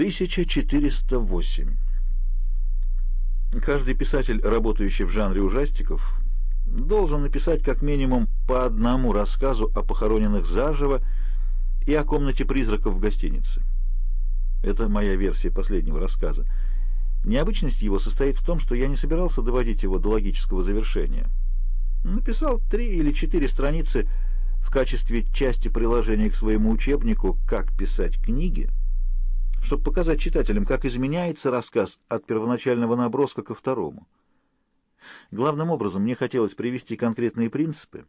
1408. Каждый писатель, работающий в жанре ужастиков, должен написать как минимум по одному рассказу о похороненных заживо и о комнате призраков в гостинице. Это моя версия последнего рассказа. Необычность его состоит в том, что я не собирался доводить его до логического завершения. Написал три или четыре страницы в качестве части приложения к своему учебнику «Как писать книги», чтобы показать читателям, как изменяется рассказ от первоначального наброска ко второму. Главным образом мне хотелось привести конкретные принципы,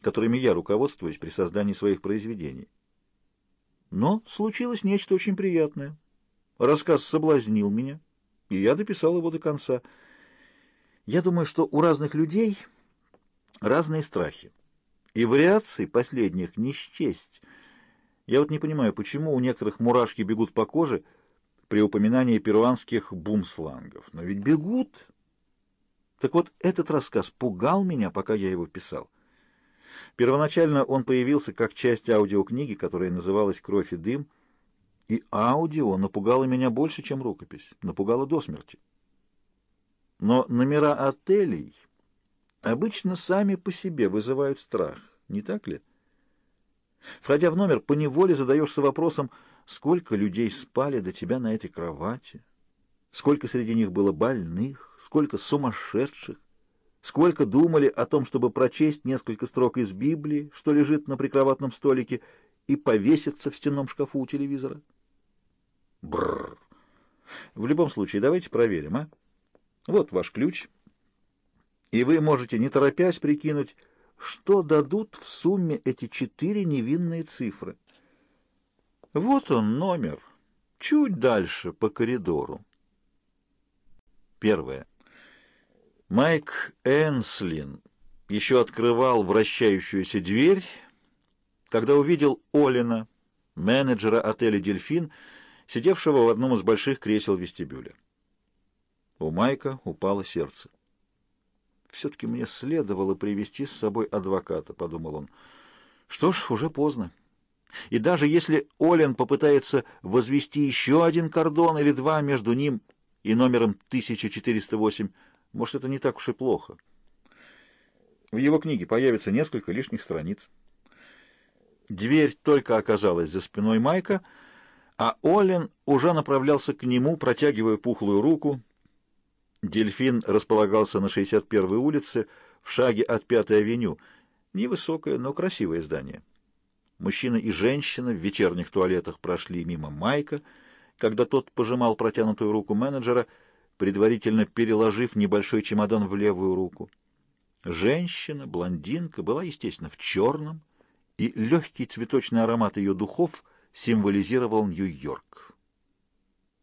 которыми я руководствуюсь при создании своих произведений. Но случилось нечто очень приятное. Рассказ соблазнил меня, и я дописал его до конца. Я думаю, что у разных людей разные страхи, и вариаций последних не счесть — я вот не понимаю, почему у некоторых мурашки бегут по коже при упоминании перуанских бумслангов. Но ведь бегут. Так вот, этот рассказ пугал меня, пока я его писал. Первоначально он появился как часть аудиокниги, которая называлась «Кровь и дым», и аудио напугало меня больше, чем рукопись, напугало до смерти. Но номера отелей обычно сами по себе вызывают страх, не так ли? Входя в номер, поневоле задаешься вопросом, сколько людей спали до тебя на этой кровати, сколько среди них было больных, сколько сумасшедших, сколько думали о том, чтобы прочесть несколько строк из Библии, что лежит на прикроватном столике, и повеситься в стенном шкафу у телевизора. Бррр. В любом случае, давайте проверим, а? Вот ваш ключ. И вы можете, не торопясь, прикинуть, что дадут в сумме эти четыре невинные цифры. Вот он номер, чуть дальше по коридору. Первое. Майк Энслин еще открывал вращающуюся дверь, когда увидел Олина, менеджера отеля «Дельфин», сидевшего в одном из больших кресел вестибюля. У Майка упало сердце. «Все-таки мне следовало привести с собой адвоката», — подумал он. «Что ж, уже поздно. И даже если Олен попытается возвести еще один кордон или два между ним и номером 1408, может, это не так уж и плохо. В его книге появится несколько лишних страниц. Дверь только оказалась за спиной Майка, а Олен уже направлялся к нему, протягивая пухлую руку — Дельфин располагался на 61-й улице, в шаге от 5-й авеню. Невысокое, но красивое здание. Мужчина и женщина в вечерних туалетах прошли мимо Майка, когда тот пожимал протянутую руку менеджера, предварительно переложив небольшой чемодан в левую руку. Женщина, блондинка, была, естественно, в черном, и легкий цветочный аромат ее духов символизировал Нью-Йорк.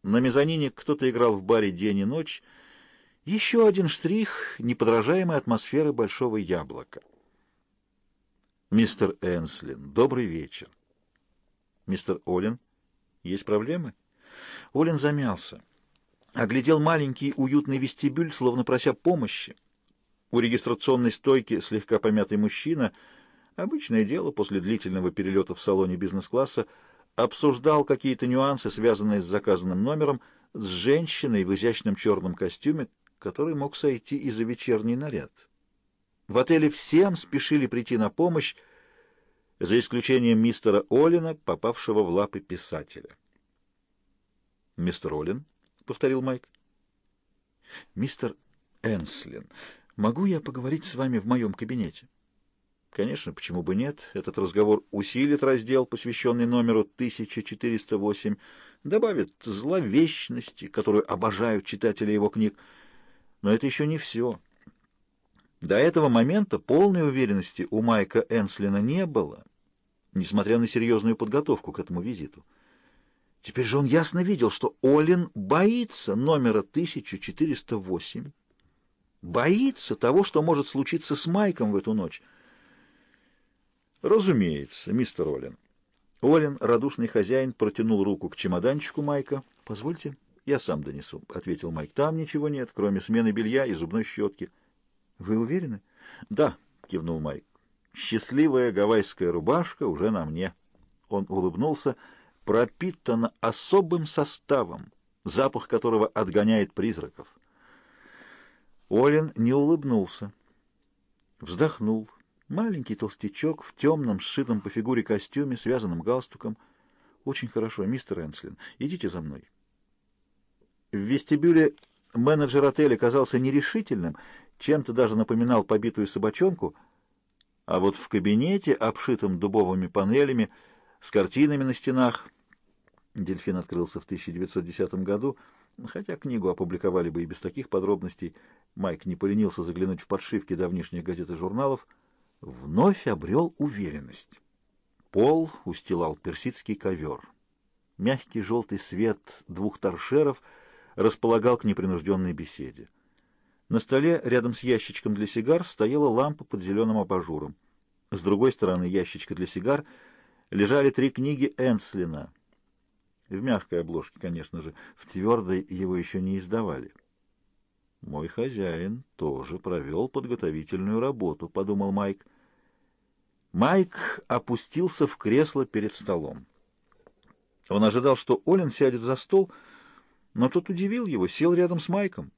На мезонине кто-то играл в баре день и ночь, еще один штрих неподражаемой атмосферы большого яблока. Мистер Энслин, добрый вечер. Мистер Олин, есть проблемы? Олин замялся. Оглядел маленький уютный вестибюль, словно прося помощи. У регистрационной стойки слегка помятый мужчина, обычное дело после длительного перелета в салоне бизнес-класса, обсуждал какие-то нюансы, связанные с заказанным номером, с женщиной в изящном черном костюме, который мог сойти и за вечерний наряд. В отеле всем спешили прийти на помощь, за исключением мистера Олина, попавшего в лапы писателя. «Мистер Олин?» — повторил Майк. «Мистер Энслин, могу я поговорить с вами в моем кабинете?» Конечно, почему бы нет? Этот разговор усилит раздел, посвященный номеру 1408, добавит зловещности, которую обожают читатели его книг, но это еще не все. До этого момента полной уверенности у Майка Энслина не было, несмотря на серьезную подготовку к этому визиту. Теперь же он ясно видел, что Олин боится номера 1408, боится того, что может случиться с Майком в эту ночь. Разумеется, мистер Олин. Олин, радушный хозяин, протянул руку к чемоданчику Майка. «Позвольте». «Я сам донесу», — ответил Майк. «Там ничего нет, кроме смены белья и зубной щетки». «Вы уверены?» «Да», — кивнул Майк. «Счастливая гавайская рубашка уже на мне». Он улыбнулся, пропитана особым составом, запах которого отгоняет призраков. Олин не улыбнулся. Вздохнул. Маленький толстячок в темном, сшитом по фигуре костюме, связанном галстуком. «Очень хорошо, мистер Энслин. Идите за мной». В вестибюле менеджер отеля казался нерешительным, чем-то даже напоминал побитую собачонку, а вот в кабинете, обшитом дубовыми панелями, с картинами на стенах, Дельфин открылся в 1910 году, хотя книгу опубликовали бы и без таких подробностей, Майк не поленился заглянуть в подшивки давнишних газет и журналов, вновь обрел уверенность. Пол устилал персидский ковер. Мягкий желтый свет двух торшеров располагал к непринужденной беседе. На столе рядом с ящичком для сигар стояла лампа под зеленым абажуром. С другой стороны ящичка для сигар лежали три книги Энслина. В мягкой обложке, конечно же, в твердой его еще не издавали. «Мой хозяин тоже провел подготовительную работу», — подумал Майк. Майк опустился в кресло перед столом. Он ожидал, что Олин сядет за стол, но тот удивил его, сел рядом с Майком,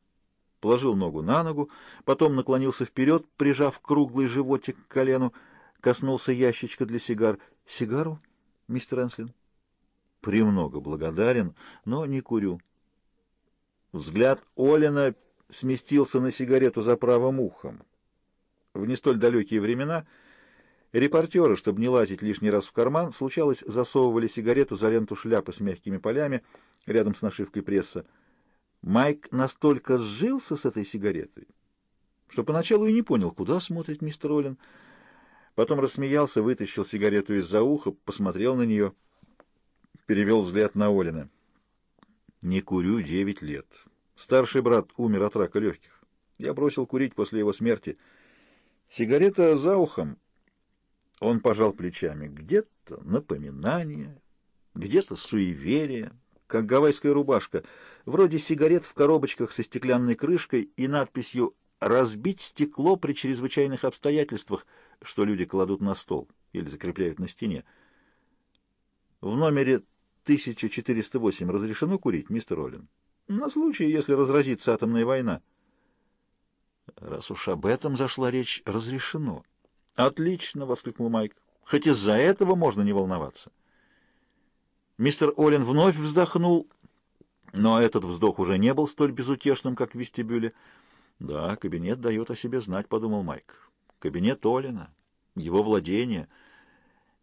положил ногу на ногу, потом наклонился вперед, прижав круглый животик к колену, коснулся ящичка для сигар. «Сигару, мистер Энслин?» «Премного благодарен, но не курю». Взгляд Олина сместился на сигарету за правым ухом. В не столь далекие времена репортеры, чтобы не лазить лишний раз в карман, случалось, засовывали сигарету за ленту шляпы с мягкими полями рядом с нашивкой пресса. Майк настолько сжился с этой сигаретой, что поначалу и не понял, куда смотрит мистер Оллен. Потом рассмеялся, вытащил сигарету из-за уха, посмотрел на нее, перевел взгляд на Олина. «Не курю девять лет». Старший брат умер от рака легких. Я бросил курить после его смерти. Сигарета за ухом. Он пожал плечами. Где-то напоминание, где-то суеверие, как гавайская рубашка, вроде сигарет в коробочках со стеклянной крышкой и надписью «Разбить стекло при чрезвычайных обстоятельствах», что люди кладут на стол или закрепляют на стене. В номере 1408 разрешено курить, мистер Оллен? На случай, если разразится атомная война. Раз уж об этом зашла речь, разрешено. Отлично, воскликнул Майк. Хоть из-за этого можно не волноваться. Мистер Оллен вновь вздохнул, но этот вздох уже не был столь безутешным, как в вестибюле. Да, кабинет дает о себе знать, подумал Майк. Кабинет Оллена, его владение.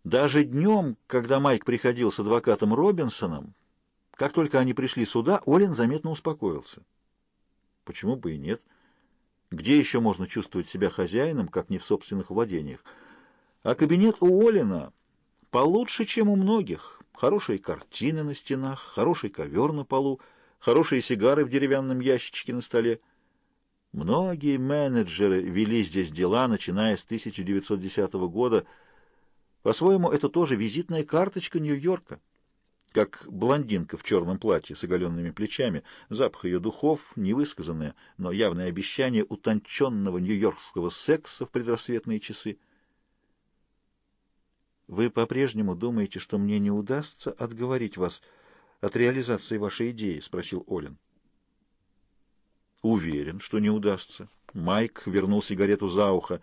Даже днем, когда Майк приходил с адвокатом Робинсоном, как только они пришли сюда, Олин заметно успокоился. Почему бы и нет? Где еще можно чувствовать себя хозяином, как не в собственных владениях? А кабинет у Олина получше, чем у многих. Хорошие картины на стенах, хороший ковер на полу, хорошие сигары в деревянном ящичке на столе. Многие менеджеры вели здесь дела, начиная с 1910 года. По-своему, это тоже визитная карточка Нью-Йорка как блондинка в черном платье с оголенными плечами, запах ее духов, невысказанное, но явное обещание утонченного нью-йоркского секса в предрассветные часы. «Вы по-прежнему думаете, что мне не удастся отговорить вас от реализации вашей идеи?» — спросил Олин. «Уверен, что не удастся». Майк вернул сигарету за ухо.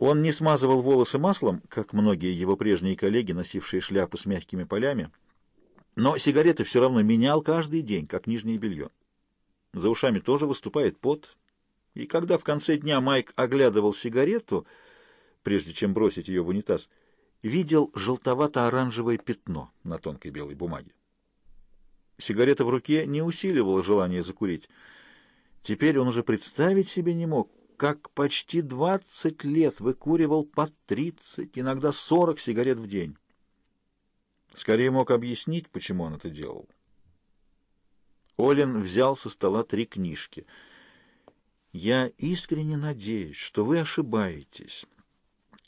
Он не смазывал волосы маслом, как многие его прежние коллеги, носившие шляпы с мягкими полями, но сигареты все равно менял каждый день, как нижнее белье. За ушами тоже выступает пот, и когда в конце дня Майк оглядывал сигарету, прежде чем бросить ее в унитаз, видел желтовато-оранжевое пятно на тонкой белой бумаге. Сигарета в руке не усиливала желание закурить. Теперь он уже представить себе не мог, как почти 20 лет выкуривал по 30, иногда 40 сигарет в день. Скорее мог объяснить, почему он это делал. Олин взял со стола три книжки. «Я искренне надеюсь, что вы ошибаетесь».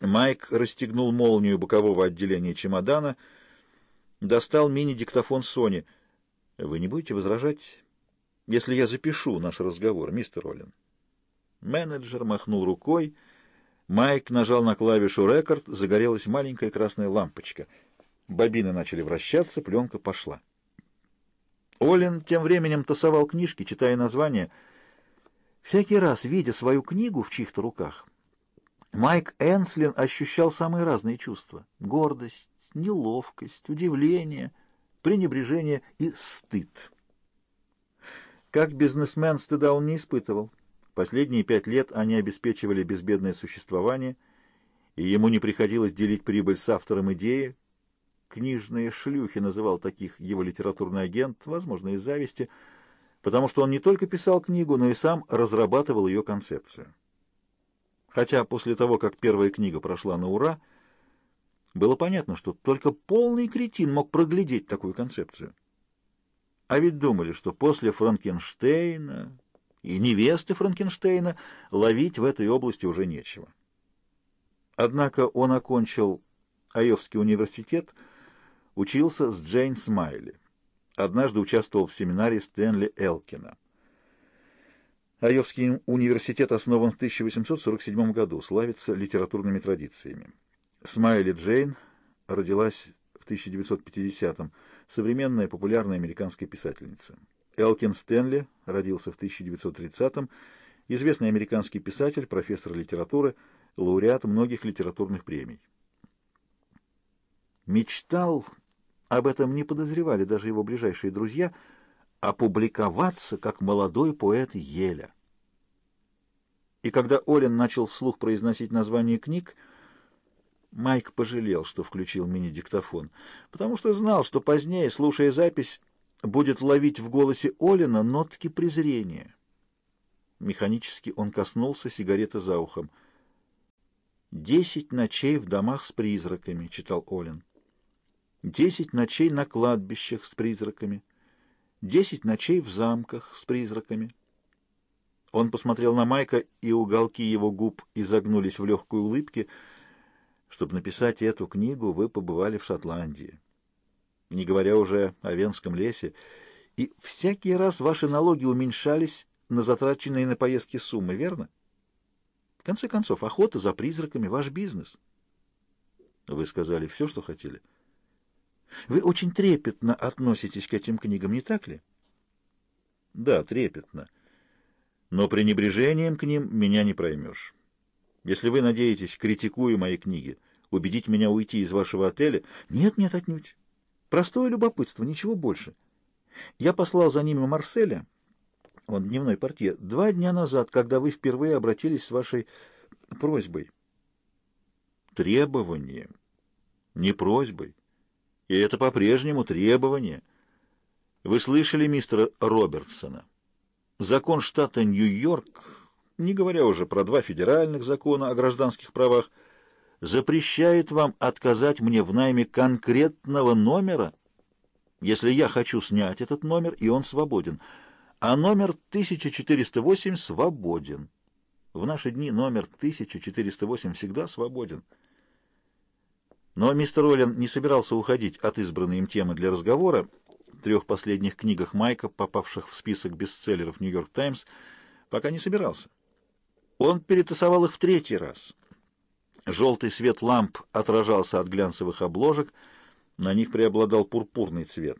Майк расстегнул молнию бокового отделения чемодана, достал мини-диктофон Сони. «Вы не будете возражать, если я запишу наш разговор, мистер Олин?» Менеджер махнул рукой. Майк нажал на клавишу «Рекорд», загорелась маленькая красная лампочка. Бобины начали вращаться, пленка пошла. Олин тем временем тасовал книжки, читая названия. Всякий раз, видя свою книгу в чьих-то руках, Майк Энслин ощущал самые разные чувства — гордость, неловкость, удивление, пренебрежение и стыд. Как бизнесмен стыда он не испытывал. Последние пять лет они обеспечивали безбедное существование, и ему не приходилось делить прибыль с автором идеи. «Книжные шлюхи» называл таких его литературный агент, возможно, из зависти, потому что он не только писал книгу, но и сам разрабатывал ее концепцию. Хотя после того, как первая книга прошла на ура, было понятно, что только полный кретин мог проглядеть такую концепцию. А ведь думали, что после Франкенштейна и невесты Франкенштейна ловить в этой области уже нечего. Однако он окончил Айовский университет, учился с Джейн Смайли. Однажды участвовал в семинаре Стэнли Элкина. Айовский университет основан в 1847 году, славится литературными традициями. Смайли Джейн родилась в 1950-м, современная популярная американская писательница. Элкин Стэнли родился в 1930-м, известный американский писатель, профессор литературы, лауреат многих литературных премий. Мечтал, об этом не подозревали даже его ближайшие друзья, опубликоваться как молодой поэт Еля. И когда Олин начал вслух произносить название книг, Майк пожалел, что включил мини-диктофон, потому что знал, что позднее, слушая запись, будет ловить в голосе Олина нотки презрения. Механически он коснулся сигареты за ухом. «Десять ночей в домах с призраками», — читал Олин. «Десять ночей на кладбищах с призраками. Десять ночей в замках с призраками». Он посмотрел на Майка, и уголки его губ изогнулись в легкой улыбке. «Чтобы написать эту книгу, вы побывали в Шотландии» не говоря уже о Венском лесе, и всякий раз ваши налоги уменьшались на затраченные на поездки суммы, верно? В конце концов, охота за призраками — ваш бизнес. Вы сказали все, что хотели. Вы очень трепетно относитесь к этим книгам, не так ли? Да, трепетно. Но пренебрежением к ним меня не проймешь. Если вы надеетесь, критикуя мои книги, убедить меня уйти из вашего отеля... Нет, нет, отнюдь. Простое любопытство, ничего больше. Я послал за ними Марселя, он дневной портье, два дня назад, когда вы впервые обратились с вашей просьбой. Требованием, не просьбой. И это по-прежнему требование. Вы слышали мистера Робертсона? Закон штата Нью-Йорк, не говоря уже про два федеральных закона о гражданских правах, запрещает вам отказать мне в найме конкретного номера, если я хочу снять этот номер, и он свободен. А номер 1408 свободен. В наши дни номер 1408 всегда свободен. Но мистер Оллен не собирался уходить от избранной им темы для разговора. В трех последних книгах Майка, попавших в список бестселлеров «Нью-Йорк Таймс», пока не собирался. Он перетасовал их в третий раз — Желтый свет ламп отражался от глянцевых обложек, на них преобладал пурпурный цвет.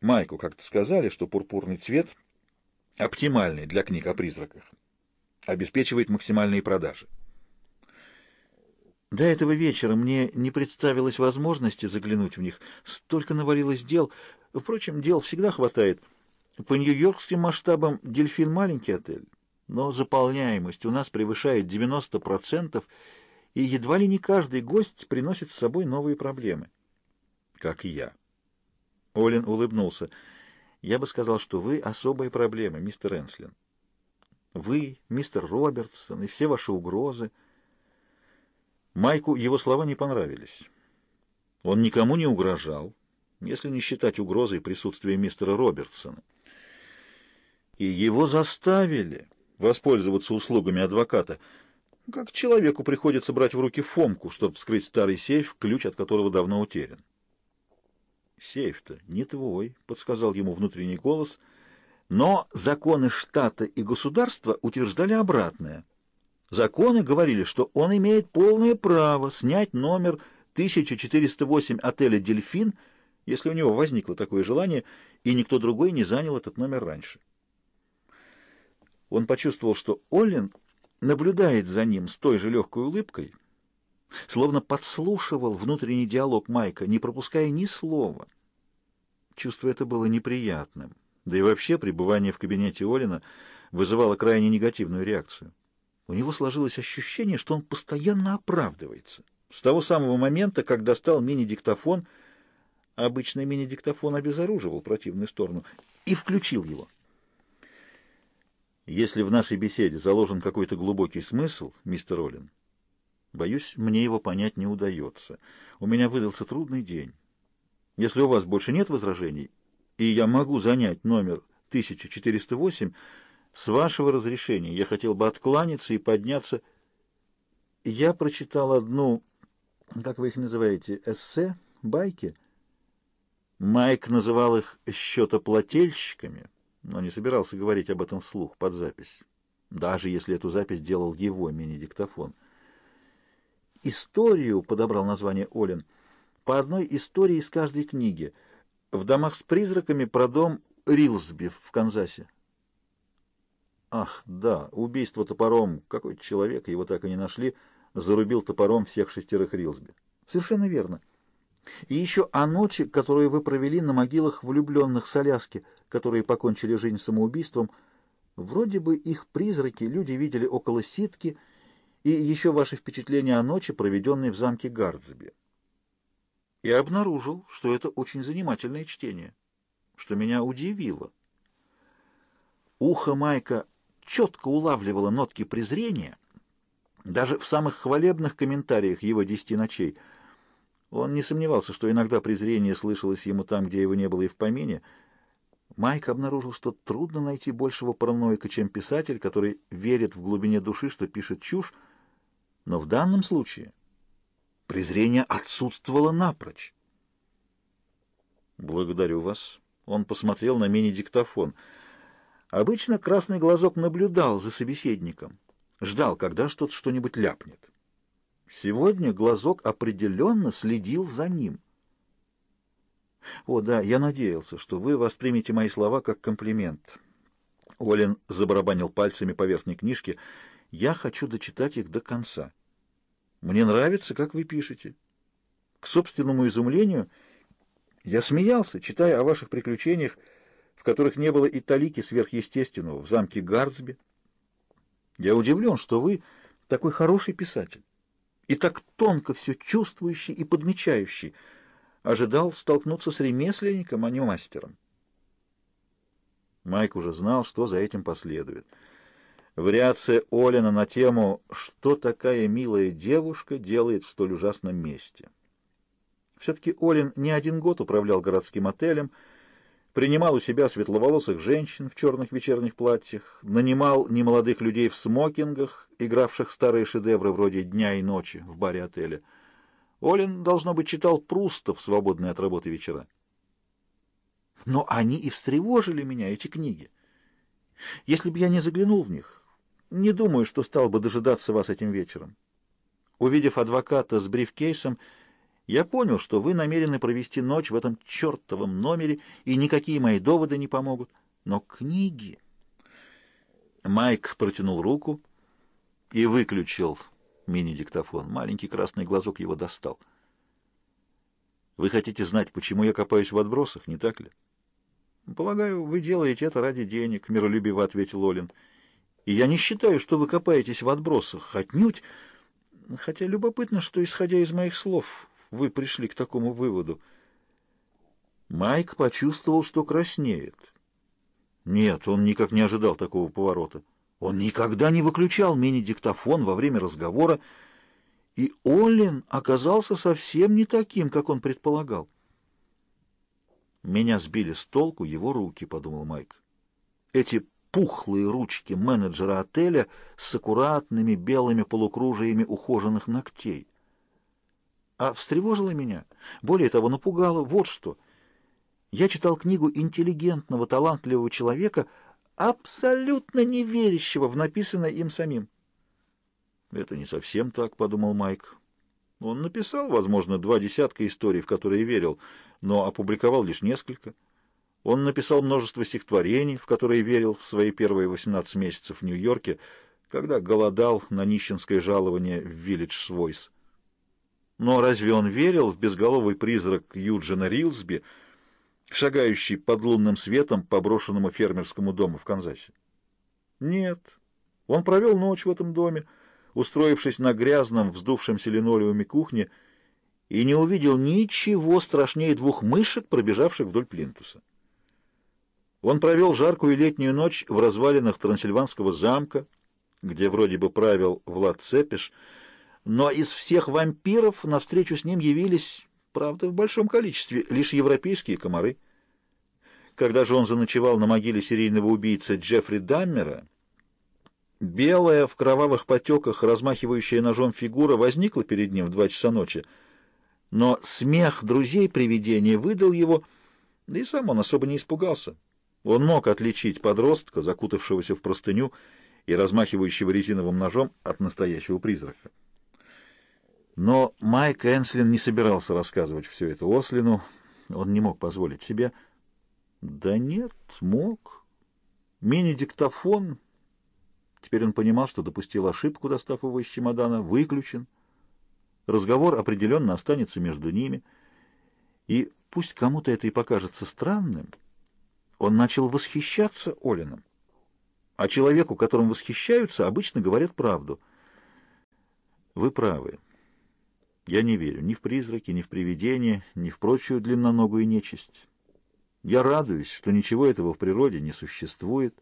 Майку как-то сказали, что пурпурный цвет оптимальный для книг о призраках, обеспечивает максимальные продажи. До этого вечера мне не представилось возможности заглянуть в них. Столько навалилось дел. Впрочем, дел всегда хватает. По нью-йоркским масштабам «Дельфин» — маленький отель но заполняемость у нас превышает 90%, и едва ли не каждый гость приносит с собой новые проблемы. Как и я. Олин улыбнулся. Я бы сказал, что вы особая проблема, мистер Энслин. Вы, мистер Робертсон и все ваши угрозы. Майку его слова не понравились. Он никому не угрожал, если не считать угрозой присутствия мистера Робертсона. И его заставили воспользоваться услугами адвоката. Как человеку приходится брать в руки Фомку, чтобы вскрыть старый сейф, ключ от которого давно утерян. «Сейф-то не твой», — подсказал ему внутренний голос, но законы штата и государства утверждали обратное. Законы говорили, что он имеет полное право снять номер 1408 отеля «Дельфин», если у него возникло такое желание, и никто другой не занял этот номер раньше. Он почувствовал, что Оллен наблюдает за ним с той же легкой улыбкой, словно подслушивал внутренний диалог Майка, не пропуская ни слова. Чувство это было неприятным, да и вообще пребывание в кабинете Олина вызывало крайне негативную реакцию. У него сложилось ощущение, что он постоянно оправдывается. С того самого момента, как достал мини-диктофон, обычный мини-диктофон обезоруживал противную сторону, и включил его. Если в нашей беседе заложен какой-то глубокий смысл, мистер Оллин, боюсь, мне его понять не удается. У меня выдался трудный день. Если у вас больше нет возражений, и я могу занять номер 1408, с вашего разрешения я хотел бы откланяться и подняться. Я прочитал одну, как вы их называете, эссе, байки. Майк называл их счетоплательщиками но не собирался говорить об этом вслух под запись, даже если эту запись делал его мини-диктофон. «Историю», — подобрал название Олин, — «по одной истории из каждой книги. В «Домах с призраками» про дом Рилсби в Канзасе». Ах, да, убийство топором. Какой-то человек, его так и не нашли, зарубил топором всех шестерых Рилсби. Совершенно верно. И еще о ночи, которую вы провели на могилах влюбленных с Аляски, которые покончили жизнь самоубийством. Вроде бы их призраки люди видели около ситки, и еще ваши впечатления о ночи, проведенной в замке Гардсби. И обнаружил, что это очень занимательное чтение, что меня удивило. Ухо Майка четко улавливало нотки презрения, даже в самых хвалебных комментариях его «Десяти ночей», он не сомневался, что иногда презрение слышалось ему там, где его не было и в помине. Майк обнаружил, что трудно найти большего параноика, чем писатель, который верит в глубине души, что пишет чушь, но в данном случае презрение отсутствовало напрочь. «Благодарю вас». Он посмотрел на мини-диктофон. Обычно красный глазок наблюдал за собеседником, ждал, когда что-то что-нибудь ляпнет. Сегодня глазок определенно следил за ним. О, да, я надеялся, что вы воспримете мои слова как комплимент. Олин забарабанил пальцами по верхней книжке. Я хочу дочитать их до конца. Мне нравится, как вы пишете. К собственному изумлению я смеялся, читая о ваших приключениях, в которых не было и талики сверхъестественного в замке Гардсби. Я удивлен, что вы такой хороший писатель и так тонко все чувствующий и подмечающий, ожидал столкнуться с ремесленником, а не мастером. Майк уже знал, что за этим последует. Вариация Олина на тему «Что такая милая девушка делает в столь ужасном месте?». Все-таки Олин не один год управлял городским отелем, принимал у себя светловолосых женщин в черных вечерних платьях, нанимал немолодых людей в смокингах, игравших старые шедевры вроде «Дня и ночи» в баре отеля. Олин, должно быть, читал Пруста в свободные от работы вечера. Но они и встревожили меня, эти книги. Если бы я не заглянул в них, не думаю, что стал бы дожидаться вас этим вечером. Увидев адвоката с брифкейсом, я понял, что вы намерены провести ночь в этом чертовом номере, и никакие мои доводы не помогут. Но книги... Майк протянул руку и выключил мини-диктофон. Маленький красный глазок его достал. Вы хотите знать, почему я копаюсь в отбросах, не так ли? Полагаю, вы делаете это ради денег, миролюбиво ответил Олин. И я не считаю, что вы копаетесь в отбросах. Отнюдь. Хотя любопытно, что, исходя из моих слов, вы пришли к такому выводу? Майк почувствовал, что краснеет. Нет, он никак не ожидал такого поворота. Он никогда не выключал мини-диктофон во время разговора, и Оллин оказался совсем не таким, как он предполагал. «Меня сбили с толку его руки», — подумал Майк. «Эти пухлые ручки менеджера отеля с аккуратными белыми полукружиями ухоженных ногтей» а встревожило меня. Более того, напугало вот что. Я читал книгу интеллигентного, талантливого человека, абсолютно не верящего в написанное им самим. «Это не совсем так», — подумал Майк. Он написал, возможно, два десятка историй, в которые верил, но опубликовал лишь несколько. Он написал множество стихотворений, в которые верил в свои первые 18 месяцев в Нью-Йорке, когда голодал на нищенское жалование в Village Voice. Но разве он верил в безголовый призрак Юджина Рилсби, шагающий под лунным светом по брошенному фермерскому дому в Канзасе? Нет. Он провел ночь в этом доме, устроившись на грязном, вздувшемся линолеуме кухни, и не увидел ничего страшнее двух мышек, пробежавших вдоль плинтуса. Он провел жаркую летнюю ночь в развалинах Трансильванского замка, где вроде бы правил Влад Цепиш, но из всех вампиров навстречу с ним явились, правда, в большом количестве, лишь европейские комары. Когда же он заночевал на могиле серийного убийцы Джеффри Даммера, белая в кровавых потеках, размахивающая ножом фигура возникла перед ним в два часа ночи, но смех друзей привидения выдал его, да и сам он особо не испугался. Он мог отличить подростка, закутавшегося в простыню и размахивающего резиновым ножом, от настоящего призрака. Но Майк Энслин не собирался рассказывать все это Ослину. Он не мог позволить себе. Да нет, мог. Мини-диктофон. Теперь он понимал, что допустил ошибку, достав его из чемодана, выключен. Разговор определенно останется между ними. И пусть кому-то это и покажется странным, он начал восхищаться Олином. А человеку, которым восхищаются, обычно говорят правду. Вы правы. Я не верю ни в призраки, ни в привидения, ни в прочую длинноногую нечисть. Я радуюсь, что ничего этого в природе не существует,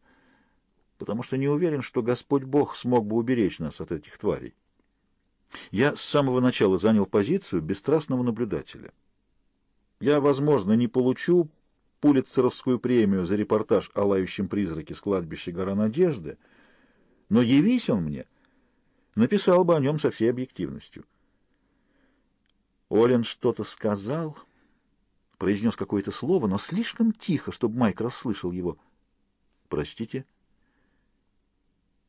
потому что не уверен, что Господь Бог смог бы уберечь нас от этих тварей. Я с самого начала занял позицию бесстрастного наблюдателя. Я, возможно, не получу пулитцеровскую премию за репортаж о лающем призраке с кладбища Гора Надежды, но явись он мне, написал бы о нем со всей объективностью. Олен что-то сказал, произнес какое-то слово, но слишком тихо, чтобы Майк расслышал его. «Простите?»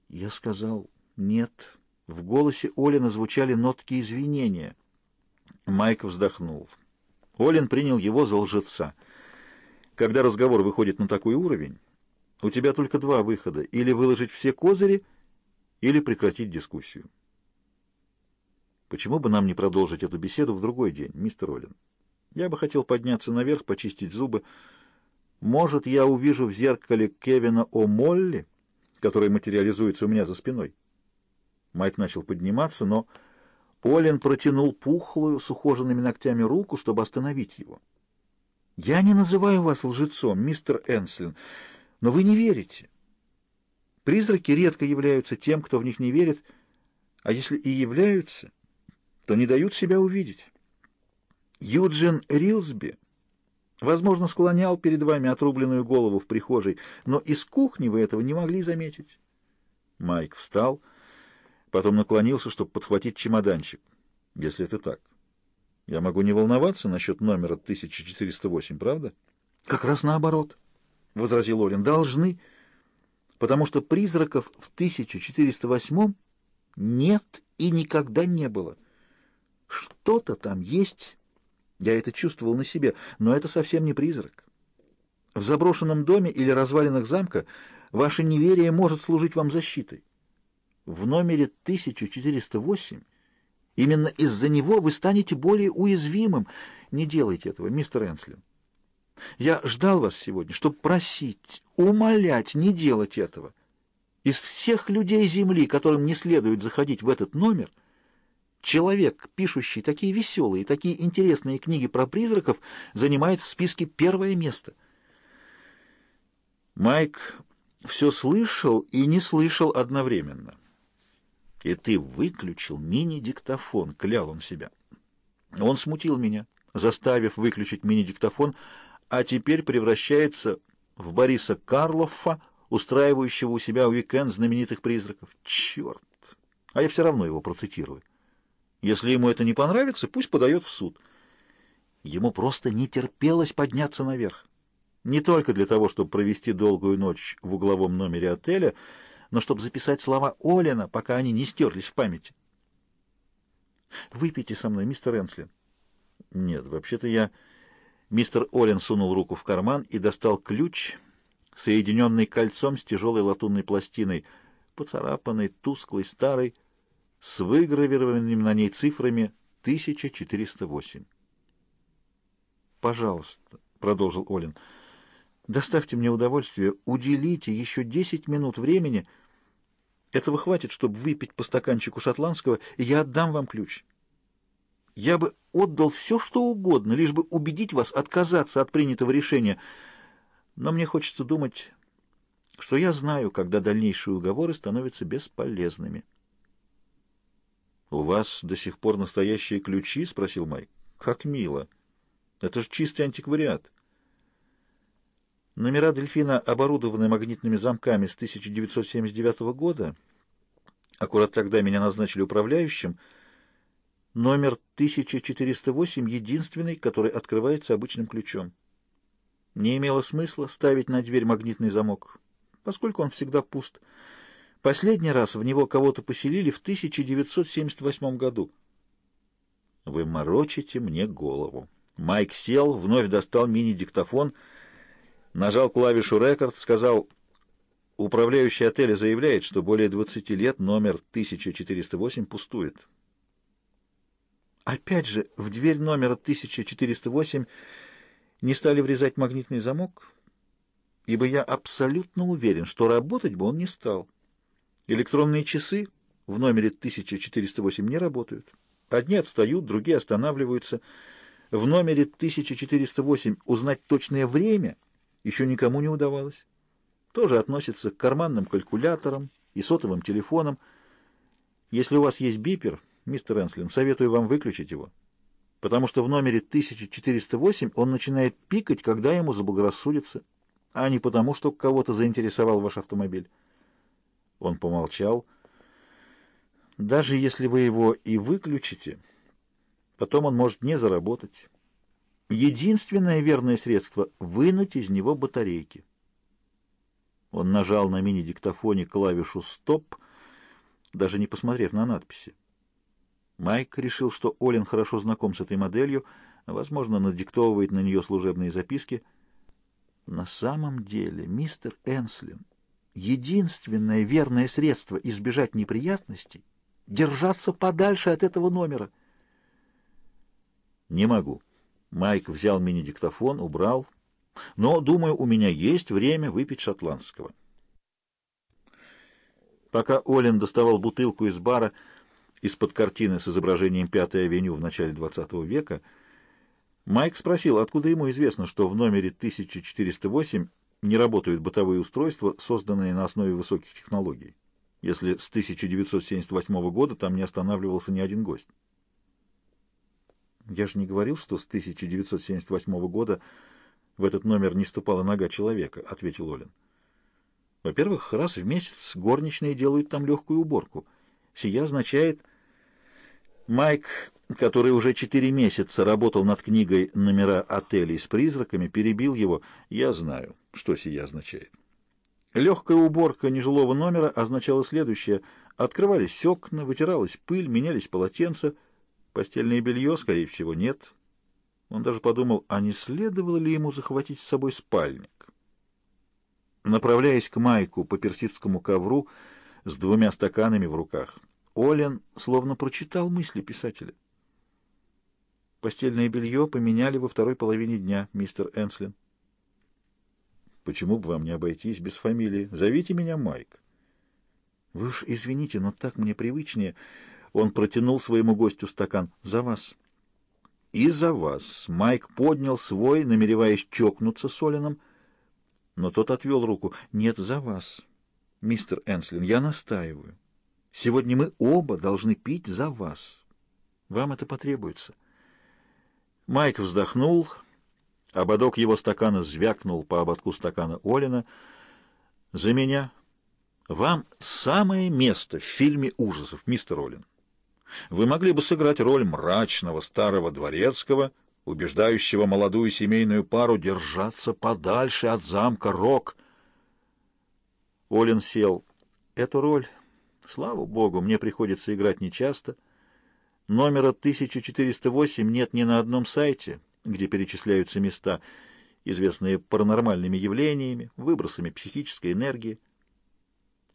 Я сказал «нет». В голосе Олина звучали нотки извинения. Майк вздохнул. Олин принял его за лжеца. Когда разговор выходит на такой уровень, у тебя только два выхода — или выложить все козыри, или прекратить дискуссию. Почему бы нам не продолжить эту беседу в другой день, мистер Оллен? Я бы хотел подняться наверх, почистить зубы. Может, я увижу в зеркале Кевина О'Молли, который материализуется у меня за спиной? Майк начал подниматься, но Оллен протянул пухлую с ухоженными ногтями руку, чтобы остановить его. «Я не называю вас лжецом, мистер Энслин, но вы не верите. Призраки редко являются тем, кто в них не верит, а если и являются, то не дают себя увидеть. Юджин Рилсби, возможно, склонял перед вами отрубленную голову в прихожей, но из кухни вы этого не могли заметить. Майк встал, потом наклонился, чтобы подхватить чемоданчик, если это так. Я могу не волноваться насчет номера 1408, правда? Как раз наоборот, — возразил Олин. Должны, потому что призраков в 1408 нет и никогда не было. Что-то там есть, я это чувствовал на себе, но это совсем не призрак. В заброшенном доме или развалинах замка ваше неверие может служить вам защитой. В номере 1408 именно из-за него вы станете более уязвимым. Не делайте этого, мистер Энслин. Я ждал вас сегодня, чтобы просить, умолять не делать этого. Из всех людей Земли, которым не следует заходить в этот номер, — Человек, пишущий такие веселые, такие интересные книги про призраков, занимает в списке первое место. Майк все слышал и не слышал одновременно. «И ты выключил мини-диктофон», — клял он себя. Он смутил меня, заставив выключить мини-диктофон, а теперь превращается в Бориса Карлоффа, устраивающего у себя уикенд знаменитых призраков. Черт! А я все равно его процитирую. Если ему это не понравится, пусть подает в суд. Ему просто не терпелось подняться наверх. Не только для того, чтобы провести долгую ночь в угловом номере отеля, но чтобы записать слова Олина, пока они не стерлись в памяти. Выпейте со мной, мистер Энслин. Нет, вообще-то я... Мистер Оллен сунул руку в карман и достал ключ, соединенный кольцом с тяжелой латунной пластиной, поцарапанной, тусклой, старой, с выгравированными на ней цифрами 1408. «Пожалуйста», — продолжил Олин, — «доставьте мне удовольствие, уделите еще десять минут времени. Этого хватит, чтобы выпить по стаканчику шотландского, и я отдам вам ключ». Я бы отдал все, что угодно, лишь бы убедить вас отказаться от принятого решения. Но мне хочется думать, что я знаю, когда дальнейшие уговоры становятся бесполезными. — У вас до сих пор настоящие ключи? — спросил Майк. — Как мило. Это же чистый антиквариат. Номера «Дельфина» оборудованы магнитными замками с 1979 года. Аккурат тогда меня назначили управляющим — Номер 1408 единственный, который открывается обычным ключом. Не имело смысла ставить на дверь магнитный замок, поскольку он всегда пуст. Последний раз в него кого-то поселили в 1978 году. Вы морочите мне голову. Майк сел, вновь достал мини-диктофон, нажал клавишу «Рекорд», сказал... Управляющий отеля заявляет, что более 20 лет номер 1408 пустует. Опять же, в дверь номера 1408 не стали врезать магнитный замок, ибо я абсолютно уверен, что работать бы он не стал. Электронные часы в номере 1408 не работают. Одни отстают, другие останавливаются. В номере 1408 узнать точное время еще никому не удавалось. Тоже относится к карманным калькуляторам и сотовым телефонам. Если у вас есть бипер, Мистер Энслин, советую вам выключить его, потому что в номере 1408 он начинает пикать, когда ему заблагорассудится, а не потому, что кого-то заинтересовал ваш автомобиль. Он помолчал. Даже если вы его и выключите, потом он может не заработать. Единственное верное средство — вынуть из него батарейки. Он нажал на мини-диктофоне клавишу «Стоп», даже не посмотрев на надписи. Майк решил, что Олин хорошо знаком с этой моделью, возможно, надиктовывает на нее служебные записки. На самом деле, мистер Энслин, единственное верное средство избежать неприятностей — держаться подальше от этого номера. Не могу. Майк взял мини-диктофон, убрал. Но, думаю, у меня есть время выпить шотландского. Пока Олин доставал бутылку из бара, из-под картины с изображением Пятой авеню в начале XX века, Майк спросил, откуда ему известно, что в номере 1408 не работают бытовые устройства, созданные на основе высоких технологий, если с 1978 года там не останавливался ни один гость. Я же не говорил, что с 1978 года в этот номер не ступала нога человека, — ответил Олин. Во-первых, раз в месяц горничные делают там легкую уборку. Сия означает, Майк, который уже четыре месяца работал над книгой «Номера отелей с призраками», перебил его. Я знаю, что сия означает. Легкая уборка нежилого номера означала следующее. Открывались окна, вытиралась пыль, менялись полотенца. Постельное белье, скорее всего, нет. Он даже подумал, а не следовало ли ему захватить с собой спальник. Направляясь к Майку по персидскому ковру с двумя стаканами в руках, Олен словно прочитал мысли писателя. Постельное белье поменяли во второй половине дня, мистер Энслин. Почему бы вам не обойтись без фамилии? Зовите меня Майк. Вы уж извините, но так мне привычнее. Он протянул своему гостю стакан. За вас. И за вас. Майк поднял свой, намереваясь чокнуться с Олином, но тот отвел руку. Нет, за вас. Мистер Энслин, я настаиваю. Сегодня мы оба должны пить за вас. Вам это потребуется. Майк вздохнул, ободок его стакана звякнул по ободку стакана Олина. За меня. Вам самое место в фильме ужасов, мистер Олин. Вы могли бы сыграть роль мрачного старого дворецкого, убеждающего молодую семейную пару держаться подальше от замка Рок. Олин сел. Эту роль Слава богу, мне приходится играть нечасто. Номера 1408 нет ни на одном сайте, где перечисляются места, известные паранормальными явлениями, выбросами психической энергии.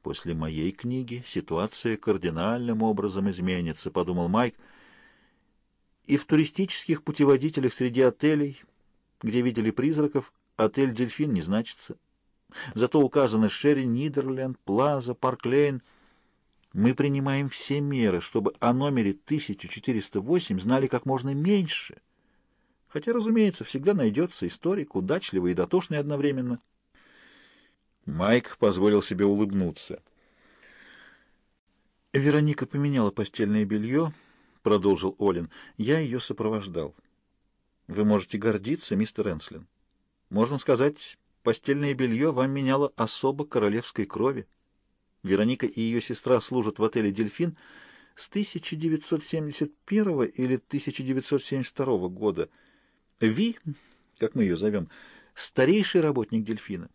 После моей книги ситуация кардинальным образом изменится, подумал Майк. И в туристических путеводителях среди отелей, где видели призраков, отель «Дельфин» не значится. Зато указаны Шерри, Нидерленд, Плаза, Парк-Лейн — мы принимаем все меры, чтобы о номере 1408 знали как можно меньше. Хотя, разумеется, всегда найдется историк, удачливый и дотошный одновременно. Майк позволил себе улыбнуться. «Вероника поменяла постельное белье», — продолжил Олин. «Я ее сопровождал. Вы можете гордиться, мистер Энслин. Можно сказать, постельное белье вам меняло особо королевской крови». Вероника и ее сестра служат в отеле «Дельфин» с 1971 или 1972 года. Ви, как мы ее зовем, старейший работник «Дельфина».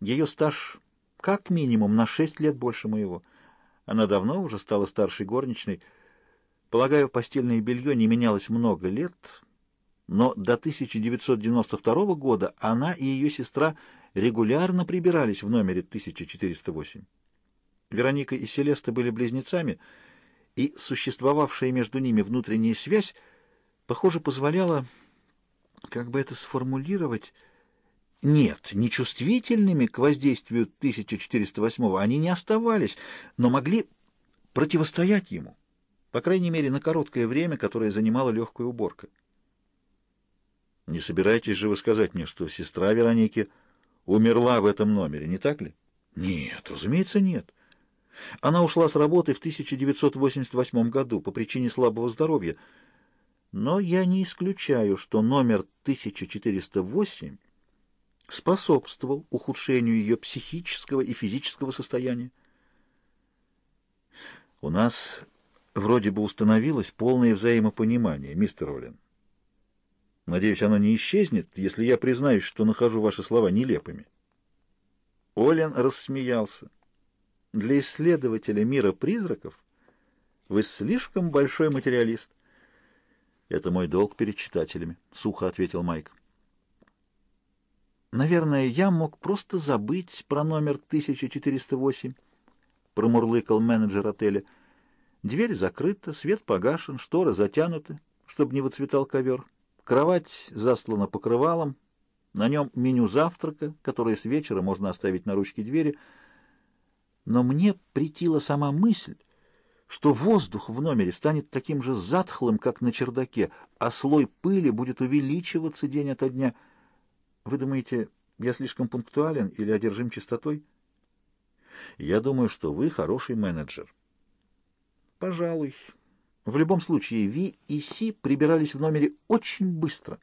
Ее стаж как минимум на 6 лет больше моего. Она давно уже стала старшей горничной. Полагаю, постельное белье не менялось много лет, но до 1992 года она и ее сестра регулярно прибирались в номере 1408. Вероника и Селеста были близнецами, и существовавшая между ними внутренняя связь, похоже, позволяла, как бы это сформулировать, нет, нечувствительными к воздействию 1408-го они не оставались, но могли противостоять ему, по крайней мере, на короткое время, которое занимала легкая уборка. Не собираетесь же вы сказать мне, что сестра Вероники умерла в этом номере, не так ли? Нет, разумеется, нет. Она ушла с работы в 1988 году по причине слабого здоровья, но я не исключаю, что номер 1408 способствовал ухудшению ее психического и физического состояния. У нас вроде бы установилось полное взаимопонимание, мистер Роллин. Надеюсь, оно не исчезнет, если я признаюсь, что нахожу ваши слова нелепыми. Олен рассмеялся. Для исследователя мира призраков вы слишком большой материалист. Это мой долг перед читателями, — сухо ответил Майк. Наверное, я мог просто забыть про номер 1408, — промурлыкал менеджер отеля. Дверь закрыта, свет погашен, шторы затянуты, чтобы не выцветал ковер. Кровать заслана покрывалом, на нем меню завтрака, которое с вечера можно оставить на ручке двери — но мне притила сама мысль, что воздух в номере станет таким же затхлым, как на чердаке, а слой пыли будет увеличиваться день ото дня. Вы думаете, я слишком пунктуален или одержим чистотой? Я думаю, что вы хороший менеджер. Пожалуй. В любом случае, Ви и Си прибирались в номере очень быстро.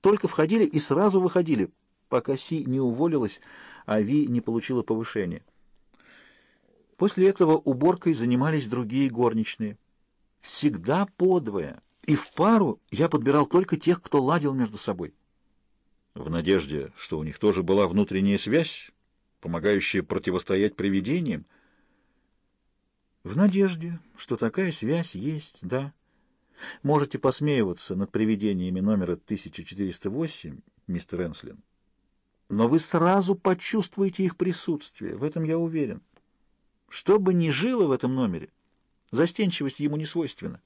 Только входили и сразу выходили, пока Си не уволилась, а Ви не получила повышения. После этого уборкой занимались другие горничные. Всегда подвое. И в пару я подбирал только тех, кто ладил между собой. В надежде, что у них тоже была внутренняя связь, помогающая противостоять привидениям. В надежде, что такая связь есть, да. Можете посмеиваться над привидениями номера 1408, мистер Энслин. Но вы сразу почувствуете их присутствие, в этом я уверен. Что бы ни жило в этом номере, застенчивость ему не свойственна.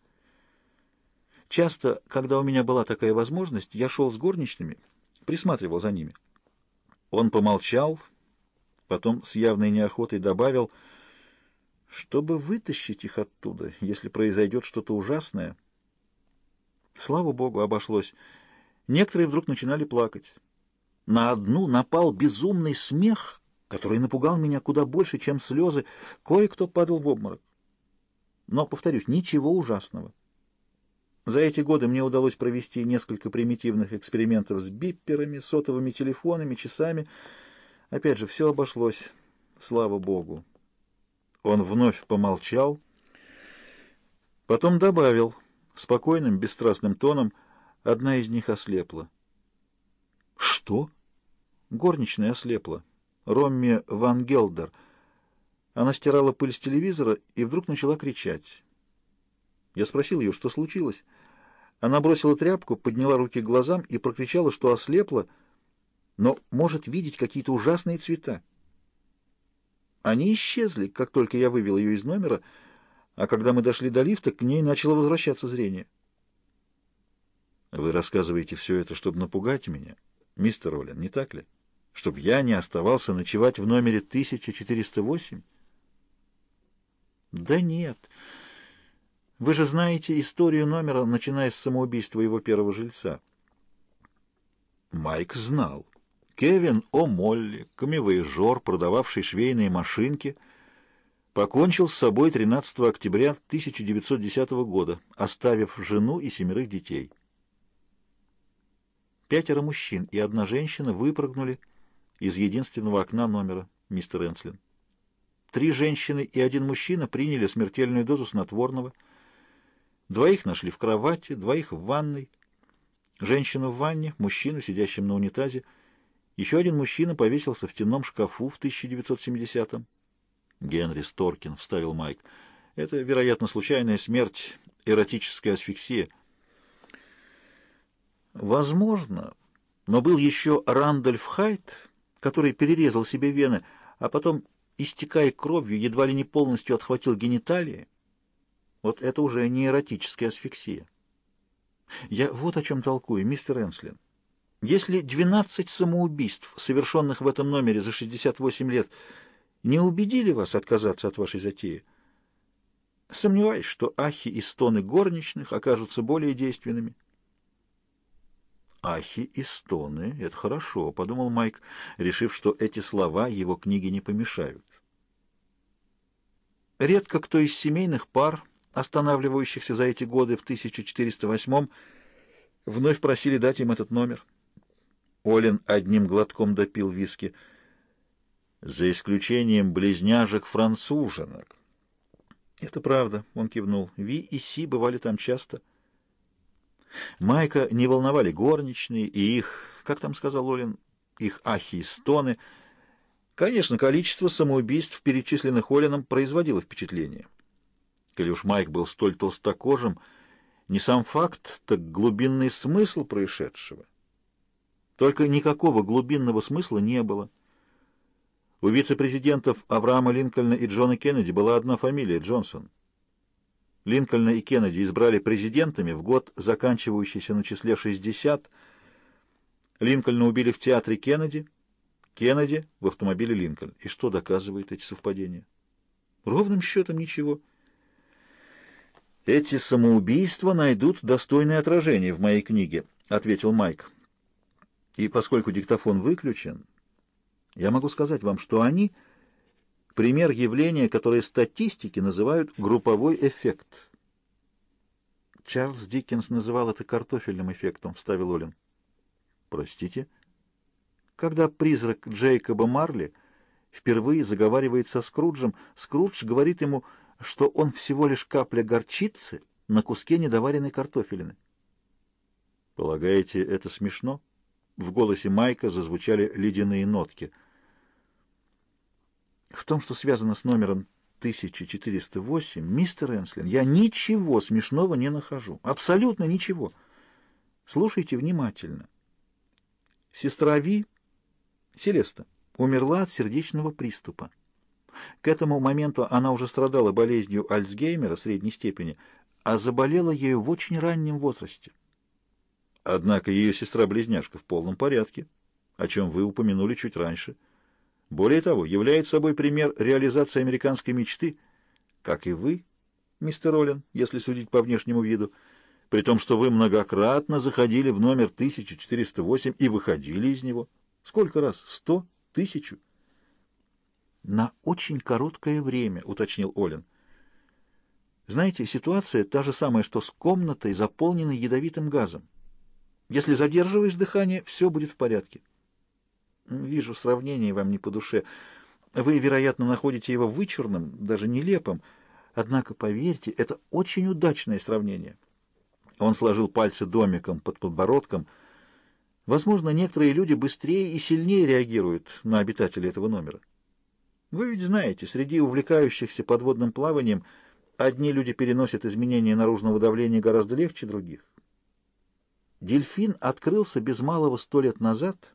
Часто, когда у меня была такая возможность, я шел с горничными, присматривал за ними. Он помолчал, потом с явной неохотой добавил, чтобы вытащить их оттуда, если произойдет что-то ужасное. Слава богу, обошлось. Некоторые вдруг начинали плакать. На одну напал безумный смех, который напугал меня куда больше, чем слезы. Кое-кто падал в обморок. Но, повторюсь, ничего ужасного. За эти годы мне удалось провести несколько примитивных экспериментов с бипперами, сотовыми телефонами, часами. Опять же, все обошлось, слава богу. Он вновь помолчал, потом добавил спокойным, бесстрастным тоном, одна из них ослепла. «Что?» Горничная ослепла. Ромми Ван Гелдер. Она стирала пыль с телевизора и вдруг начала кричать. Я спросил ее, что случилось. Она бросила тряпку, подняла руки к глазам и прокричала, что ослепла, но может видеть какие-то ужасные цвета. Они исчезли, как только я вывел ее из номера, а когда мы дошли до лифта, к ней начало возвращаться зрение. Вы рассказываете все это, чтобы напугать меня, мистер Роллин, не так ли? Чтобы я не оставался ночевать в номере 1408? Да нет. Вы же знаете историю номера, начиная с самоубийства его первого жильца. Майк знал. Кевин О'Молли, камевоежор, продававший швейные машинки, покончил с собой 13 октября 1910 года, оставив жену и семерых детей. Пятеро мужчин и одна женщина выпрыгнули из единственного окна номера, мистер Энслин. Три женщины и один мужчина приняли смертельную дозу снотворного. Двоих нашли в кровати, двоих в ванной. Женщину в ванне, мужчину, сидящим на унитазе, еще один мужчина повесился в стенном шкафу в 1970-м. Генри Сторкин, вставил Майк. Это, вероятно, случайная смерть, эротическая асфиксия. Возможно, но был еще Рандольф Хайт, который перерезал себе вены, а потом, истекая кровью, едва ли не полностью отхватил гениталии. Вот это уже не эротическая асфиксия. Я вот о чем толкую, мистер Энслин. Если 12 самоубийств, совершенных в этом номере за 68 лет, не убедили вас отказаться от вашей затеи, сомневаюсь, что ахи и стоны горничных окажутся более действенными. «Ахи и стоны — это хорошо», — подумал Майк, решив, что эти слова его книге не помешают. Редко кто из семейных пар, останавливающихся за эти годы в 1408 вновь просили дать им этот номер — Олин одним глотком допил виски. За исключением близняжек француженок. Это правда, он кивнул. Ви и Си бывали там часто. Майка не волновали горничные и их, как там сказал Олин, их ахи и стоны. Конечно, количество самоубийств, перечисленных Олином, производило впечатление. Коли уж Майк был столь толстокожим, не сам факт, так глубинный смысл происшедшего. Только никакого глубинного смысла не было. У вице-президентов Авраама Линкольна и Джона Кеннеди была одна фамилия — Джонсон. Линкольна и Кеннеди избрали президентами в год, заканчивающийся на числе 60. Линкольна убили в театре Кеннеди, Кеннеди в автомобиле Линкольн. И что доказывает эти совпадения? Ровным счетом ничего. «Эти самоубийства найдут достойное отражение в моей книге», — ответил Майк. И поскольку диктофон выключен, я могу сказать вам, что они — пример явления, которое статистики называют групповой эффект. Чарльз Диккенс называл это картофельным эффектом, — вставил Олин. Простите? Когда призрак Джейкоба Марли впервые заговаривает со Скруджем, Скрудж говорит ему, что он всего лишь капля горчицы на куске недоваренной картофелины. Полагаете, это смешно? В голосе Майка зазвучали ледяные нотки. В том, что связано с номером 1408, мистер Энслин, я ничего смешного не нахожу. Абсолютно ничего. Слушайте внимательно. Сестра Ви, Селеста, умерла от сердечного приступа. К этому моменту она уже страдала болезнью Альцгеймера средней степени, а заболела ею в очень раннем возрасте. Однако ее сестра-близняшка в полном порядке, о чем вы упомянули чуть раньше. Более того, является собой пример реализации американской мечты, как и вы, мистер Оллен, если судить по внешнему виду, при том, что вы многократно заходили в номер 1408 и выходили из него. Сколько раз? Сто? Тысячу? На очень короткое время, уточнил Оллен. Знаете, ситуация та же самая, что с комнатой, заполненной ядовитым газом. Если задерживаешь дыхание, все будет в порядке. Вижу, сравнение вам не по душе. Вы, вероятно, находите его вычурным, даже нелепым. Однако, поверьте, это очень удачное сравнение. Он сложил пальцы домиком под подбородком. Возможно, некоторые люди быстрее и сильнее реагируют на обитателей этого номера. Вы ведь знаете, среди увлекающихся подводным плаванием одни люди переносят изменения наружного давления гораздо легче других. Дельфин открылся без малого сто лет назад,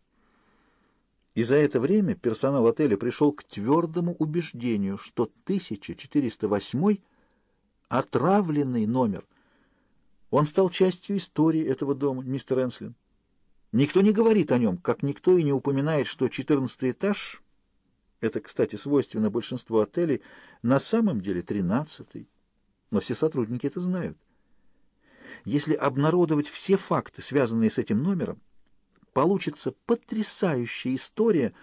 и за это время персонал отеля пришел к твердому убеждению, что 1408 — отравленный номер. Он стал частью истории этого дома, мистер Энслин. Никто не говорит о нем, как никто и не упоминает, что 14 этаж — это, кстати, свойственно большинству отелей, на самом деле 13 но все сотрудники это знают. Если обнародовать все факты, связанные с этим номером, получится потрясающая история,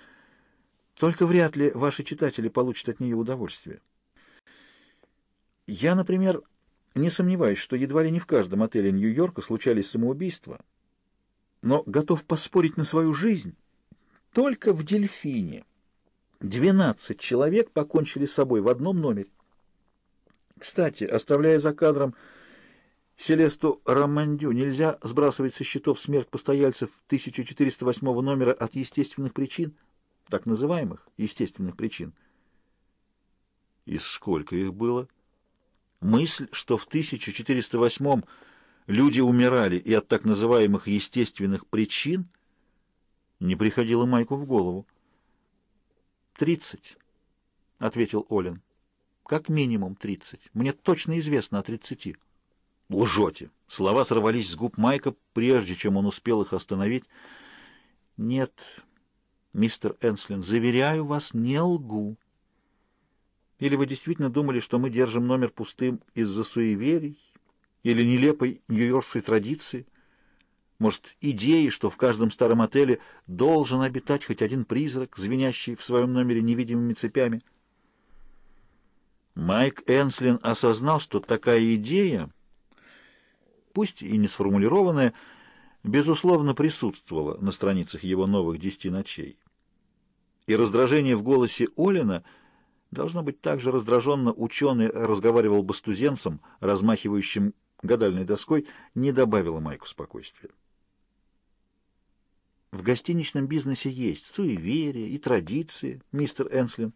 только вряд ли ваши читатели получат от нее удовольствие. Я, например, не сомневаюсь, что едва ли не в каждом отеле Нью-Йорка случались самоубийства, но готов поспорить на свою жизнь. Только в «Дельфине» 12 человек покончили с собой в одном номере. Кстати, оставляя за кадром Селесту Романдю, нельзя сбрасывать со счетов смерть постояльцев 1408 номера от естественных причин, так называемых естественных причин. И сколько их было? Мысль, что в 1408 люди умирали и от так называемых естественных причин, не приходила Майку в голову. «Тридцать», — ответил Олин. Как минимум тридцать. Мне точно известно о тридцати. Лжете. Слова сорвались с губ Майка, прежде чем он успел их остановить. Нет, мистер Энслин, заверяю вас, не лгу. Или вы действительно думали, что мы держим номер пустым из-за суеверий или нелепой нью-йоркской традиции? Может, идеи, что в каждом старом отеле должен обитать хоть один призрак, звенящий в своем номере невидимыми цепями? Майк Энслин осознал, что такая идея, пусть и не сформулированная, безусловно присутствовала на страницах его новых «Десяти ночей». И раздражение в голосе Олина должно быть так же раздраженно ученый разговаривал бы с туземцем, размахивающим гадальной доской, не добавило Майку спокойствия. В гостиничном бизнесе есть суеверия и традиции, мистер Энслин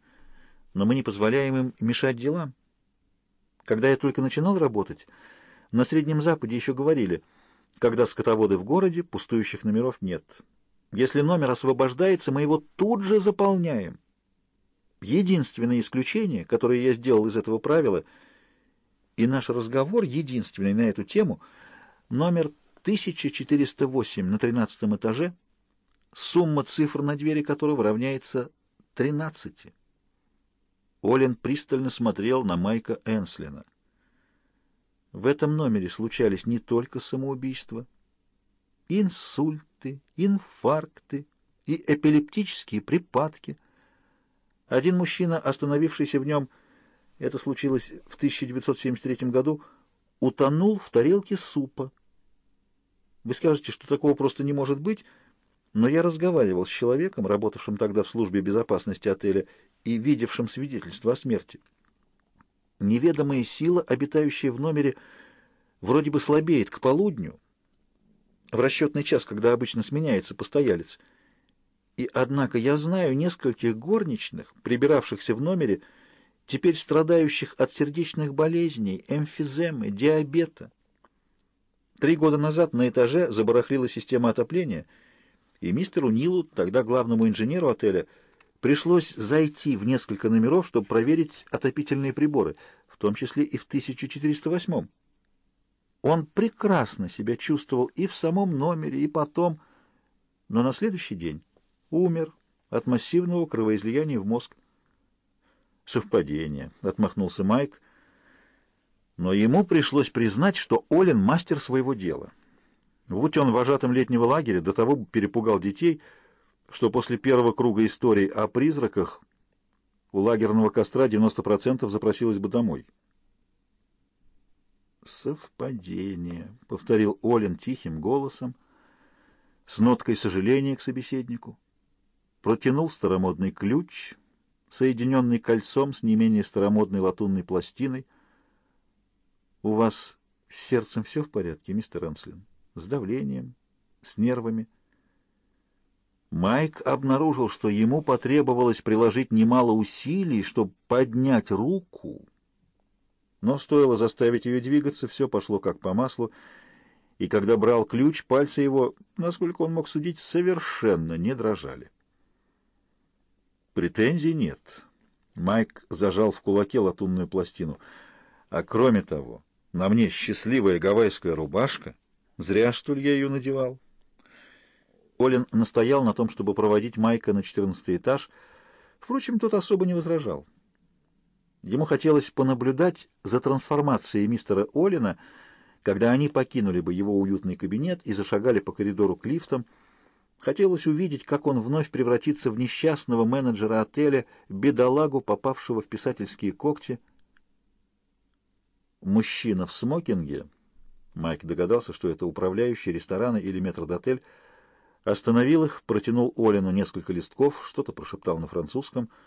но мы не позволяем им мешать делам. Когда я только начинал работать, на Среднем Западе еще говорили, когда скотоводы в городе, пустующих номеров нет. Если номер освобождается, мы его тут же заполняем. Единственное исключение, которое я сделал из этого правила, и наш разговор единственный на эту тему, номер 1408 на 13 этаже, сумма цифр на двери которого равняется 13. Олин пристально смотрел на Майка Энслина. В этом номере случались не только самоубийства, инсульты, инфаркты и эпилептические припадки. Один мужчина, остановившийся в нем, это случилось в 1973 году, утонул в тарелке супа. Вы скажете, что такого просто не может быть, но я разговаривал с человеком, работавшим тогда в службе безопасности отеля и видевшим свидетельство о смерти. Неведомая сила, обитающая в номере, вроде бы слабеет к полудню, в расчетный час, когда обычно сменяется постоялец. И, однако, я знаю нескольких горничных, прибиравшихся в номере, теперь страдающих от сердечных болезней, эмфиземы, диабета. Три года назад на этаже забарахлила система отопления — и мистеру Нилу, тогда главному инженеру отеля, пришлось зайти в несколько номеров, чтобы проверить отопительные приборы, в том числе и в 1408 Он прекрасно себя чувствовал и в самом номере, и потом, но на следующий день умер от массивного кровоизлияния в мозг. «Совпадение», — отмахнулся Майк, но ему пришлось признать, что Олин мастер своего дела — Будь он вожатым летнего лагеря, до того перепугал детей, что после первого круга историй о призраках у лагерного костра 90% запросилось бы домой. «Совпадение», — повторил Олин тихим голосом, с ноткой сожаления к собеседнику. Протянул старомодный ключ, соединенный кольцом с не менее старомодной латунной пластиной. «У вас с сердцем все в порядке, мистер Энслин?» с давлением, с нервами. Майк обнаружил, что ему потребовалось приложить немало усилий, чтобы поднять руку Но стоило заставить ее двигаться, все пошло как по маслу, и когда брал ключ, пальцы его, насколько он мог судить, совершенно не дрожали. Претензий нет. Майк зажал в кулаке латунную пластину. А кроме того, на мне счастливая гавайская рубашка. Зря, что ли, я ее надевал. Олин настоял на том, чтобы проводить Майка на четырнадцатый этаж. Впрочем, тот особо не возражал. Ему хотелось понаблюдать за трансформацией мистера Олина, когда они покинули бы его уютный кабинет и зашагали по коридору к лифтам. Хотелось увидеть, как он вновь превратится в несчастного менеджера отеля, бедолагу, попавшего в писательские когти. Мужчина в смокинге, Майк догадался, что это управляющий ресторана или метрдотель, остановил их, протянул Олину несколько листков, что-то прошептал на французском —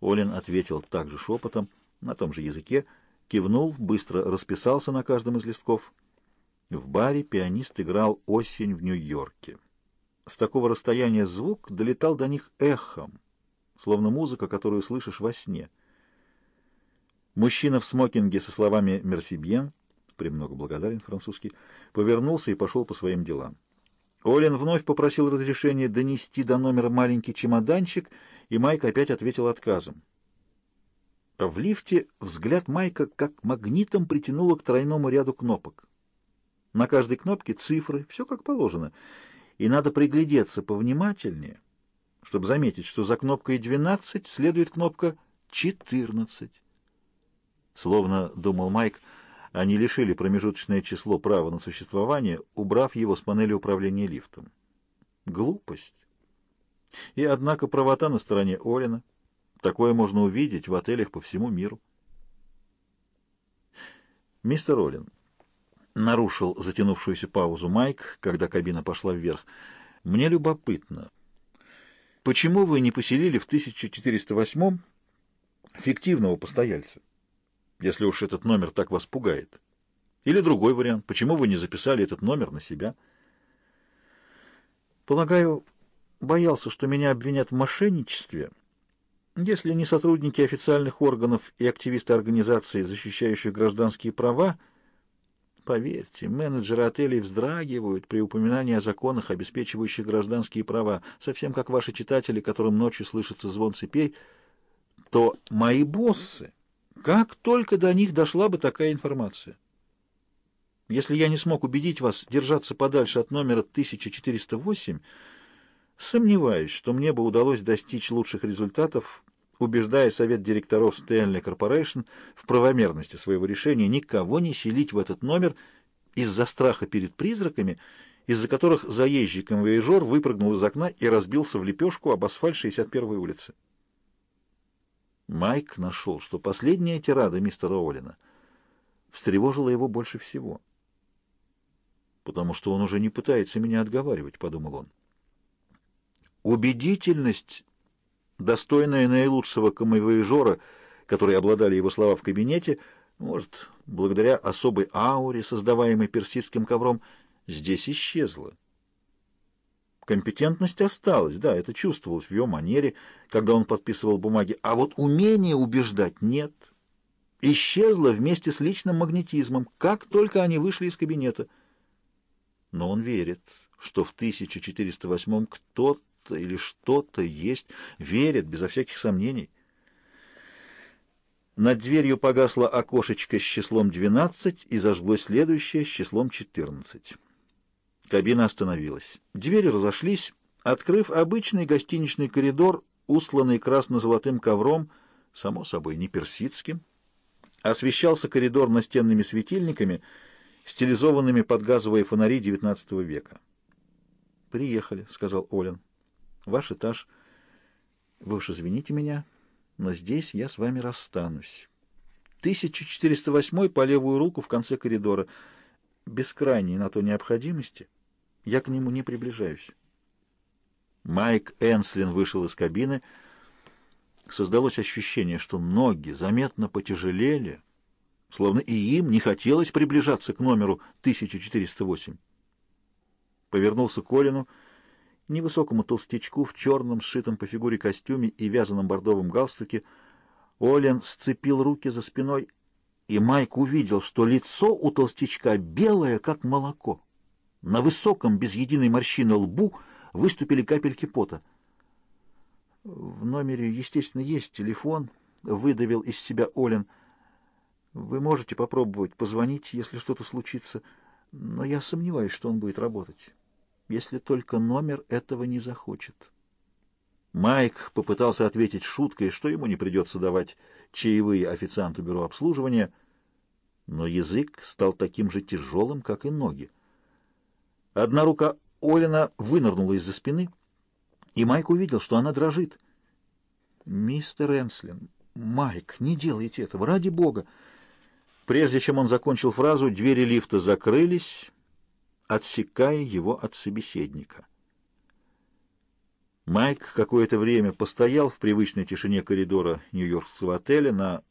Олин ответил также шепотом, на том же языке, кивнул, быстро расписался на каждом из листков. В баре пианист играл «Осень в Нью-Йорке». С такого расстояния звук долетал до них эхом, словно музыка, которую слышишь во сне. Мужчина в смокинге со словами «Мерсибьен», премного благодарен французский, повернулся и пошел по своим делам. Олин вновь попросил разрешения донести до номера маленький чемоданчик, и Майк опять ответил отказом. В лифте взгляд Майка как магнитом притянуло к тройному ряду кнопок. На каждой кнопке цифры, все как положено, и надо приглядеться повнимательнее, чтобы заметить, что за кнопкой 12 следует кнопка 14. Словно, думал Майк, — они лишили промежуточное число права на существование, убрав его с панели управления лифтом. Глупость. И, однако, правота на стороне Олина. Такое можно увидеть в отелях по всему миру. Мистер Олин нарушил затянувшуюся паузу Майк, когда кабина пошла вверх. Мне любопытно, почему вы не поселили в 1408-м фиктивного постояльца? Если уж этот номер так вас пугает. Или другой вариант, почему вы не записали этот номер на себя? Полагаю, боялся, что меня обвинят в мошенничестве, если не сотрудники официальных органов и активисты организации, защищающих гражданские права, Поверьте, менеджеры отелей вздрагивают при упоминании о законах, обеспечивающих гражданские права, совсем как ваши читатели, которым ночью слышится звон цепей, то мои боссы как только до них дошла бы такая информация? Если я не смог убедить вас держаться подальше от номера 1408, сомневаюсь, что мне бы удалось достичь лучших результатов, убеждая совет директоров Stanley Corporation в правомерности своего решения никого не селить в этот номер из-за страха перед призраками, из-за которых заезжий конвоежор выпрыгнул из окна и разбился в лепешку об асфальт 61-й улицы. Майк нашел, что последняя тирада мистера Олина встревожила его больше всего. «Потому что он уже не пытается меня отговаривать», — подумал он. Убедительность, достойная наилучшего камевоежора, которые обладали его слова в кабинете, может, благодаря особой ауре, создаваемой персидским ковром, здесь исчезла. Компетентность осталась, да, это чувствовалось в его манере, когда он подписывал бумаги, а вот умение убеждать нет. Исчезло вместе с личным магнетизмом, как только они вышли из кабинета. Но он верит, что в 1408 кто-то или что-то есть, верит безо всяких сомнений. Над дверью погасло окошечко с числом 12 и зажглось следующее с числом 14. Кабина остановилась. Двери разошлись, открыв обычный гостиничный коридор, устланный красно-золотым ковром, само собой не персидским. Освещался коридор настенными светильниками, стилизованными под газовые фонари XIX века. «Приехали», — сказал Олин. «Ваш этаж. Вы уж извините меня, но здесь я с вами расстанусь. 1408 по левую руку в конце коридора. Без крайней на то необходимости». Я к нему не приближаюсь. Майк Энслин вышел из кабины. Создалось ощущение, что ноги заметно потяжелели, словно и им не хотелось приближаться к номеру 1408. Повернулся Колину, невысокому толстячку в черном, сшитом по фигуре костюме и вязаном бордовом галстуке. Олен сцепил руки за спиной и Майк увидел, что лицо у толстячка белое, как молоко. На высоком, без единой морщины лбу выступили капельки пота. «В номере, естественно, есть телефон», — выдавил из себя Олин. «Вы можете попробовать позвонить, если что-то случится, но я сомневаюсь, что он будет работать, если только номер этого не захочет». Майк попытался ответить шуткой, что ему не придется давать чаевые официанту бюро обслуживания, но язык стал таким же тяжелым, как и ноги. Одна рука Олина вынырнула из-за спины, и Майк увидел, что она дрожит. «Мистер Энслин, Майк, не делайте этого, ради бога!» Прежде чем он закончил фразу, двери лифта закрылись, отсекая его от собеседника. Майк какое-то время постоял в привычной тишине коридора Нью-Йоркского отеля на,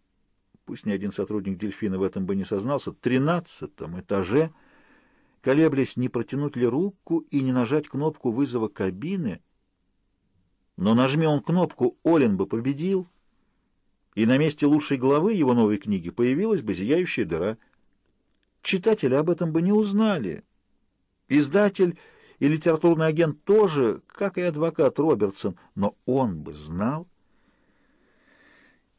пусть ни один сотрудник «Дельфина» в этом бы не сознался, тринадцатом этаже, колеблясь, не протянуть ли руку и не нажать кнопку вызова кабины. Но нажми он кнопку, Олин бы победил, и на месте лучшей главы его новой книги появилась бы зияющая дыра. Читатели об этом бы не узнали. Издатель и литературный агент тоже, как и адвокат Робертсон, но он бы знал.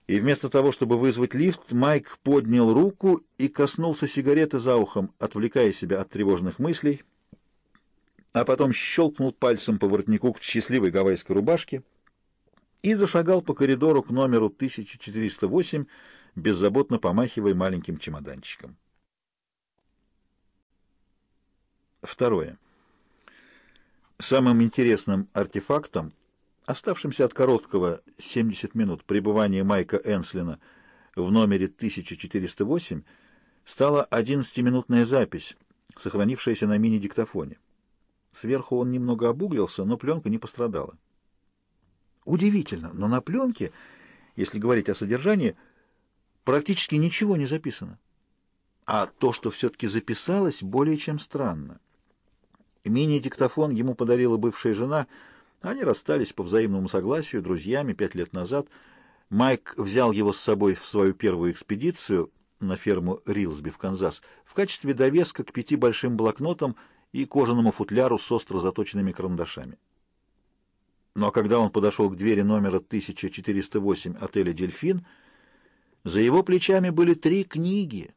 И вместо того, чтобы вызвать лифт, Майк поднял руку и коснулся сигареты за ухом, отвлекая себя от тревожных мыслей, а потом щелкнул пальцем по воротнику к счастливой гавайской рубашке и зашагал по коридору к номеру 1408, беззаботно помахивая маленьким чемоданчиком. Второе. Самым интересным артефактом, оставшимся от короткого 70 минут пребывания Майка Энслина в номере 1408, стала 11-минутная запись, сохранившаяся на мини-диктофоне. Сверху он немного обуглился, но пленка не пострадала. Удивительно, но на пленке, если говорить о содержании, практически ничего не записано. А то, что все-таки записалось, более чем странно. Мини-диктофон ему подарила бывшая жена. Они расстались по взаимному согласию, друзьями, пять лет назад. Майк взял его с собой в свою первую экспедицию на ферму Рилсби в Канзас в качестве довеска к пяти большим блокнотам и кожаному футляру с остро заточенными карандашами. Но когда он подошел к двери номера 1408 отеля «Дельфин», за его плечами были три книги,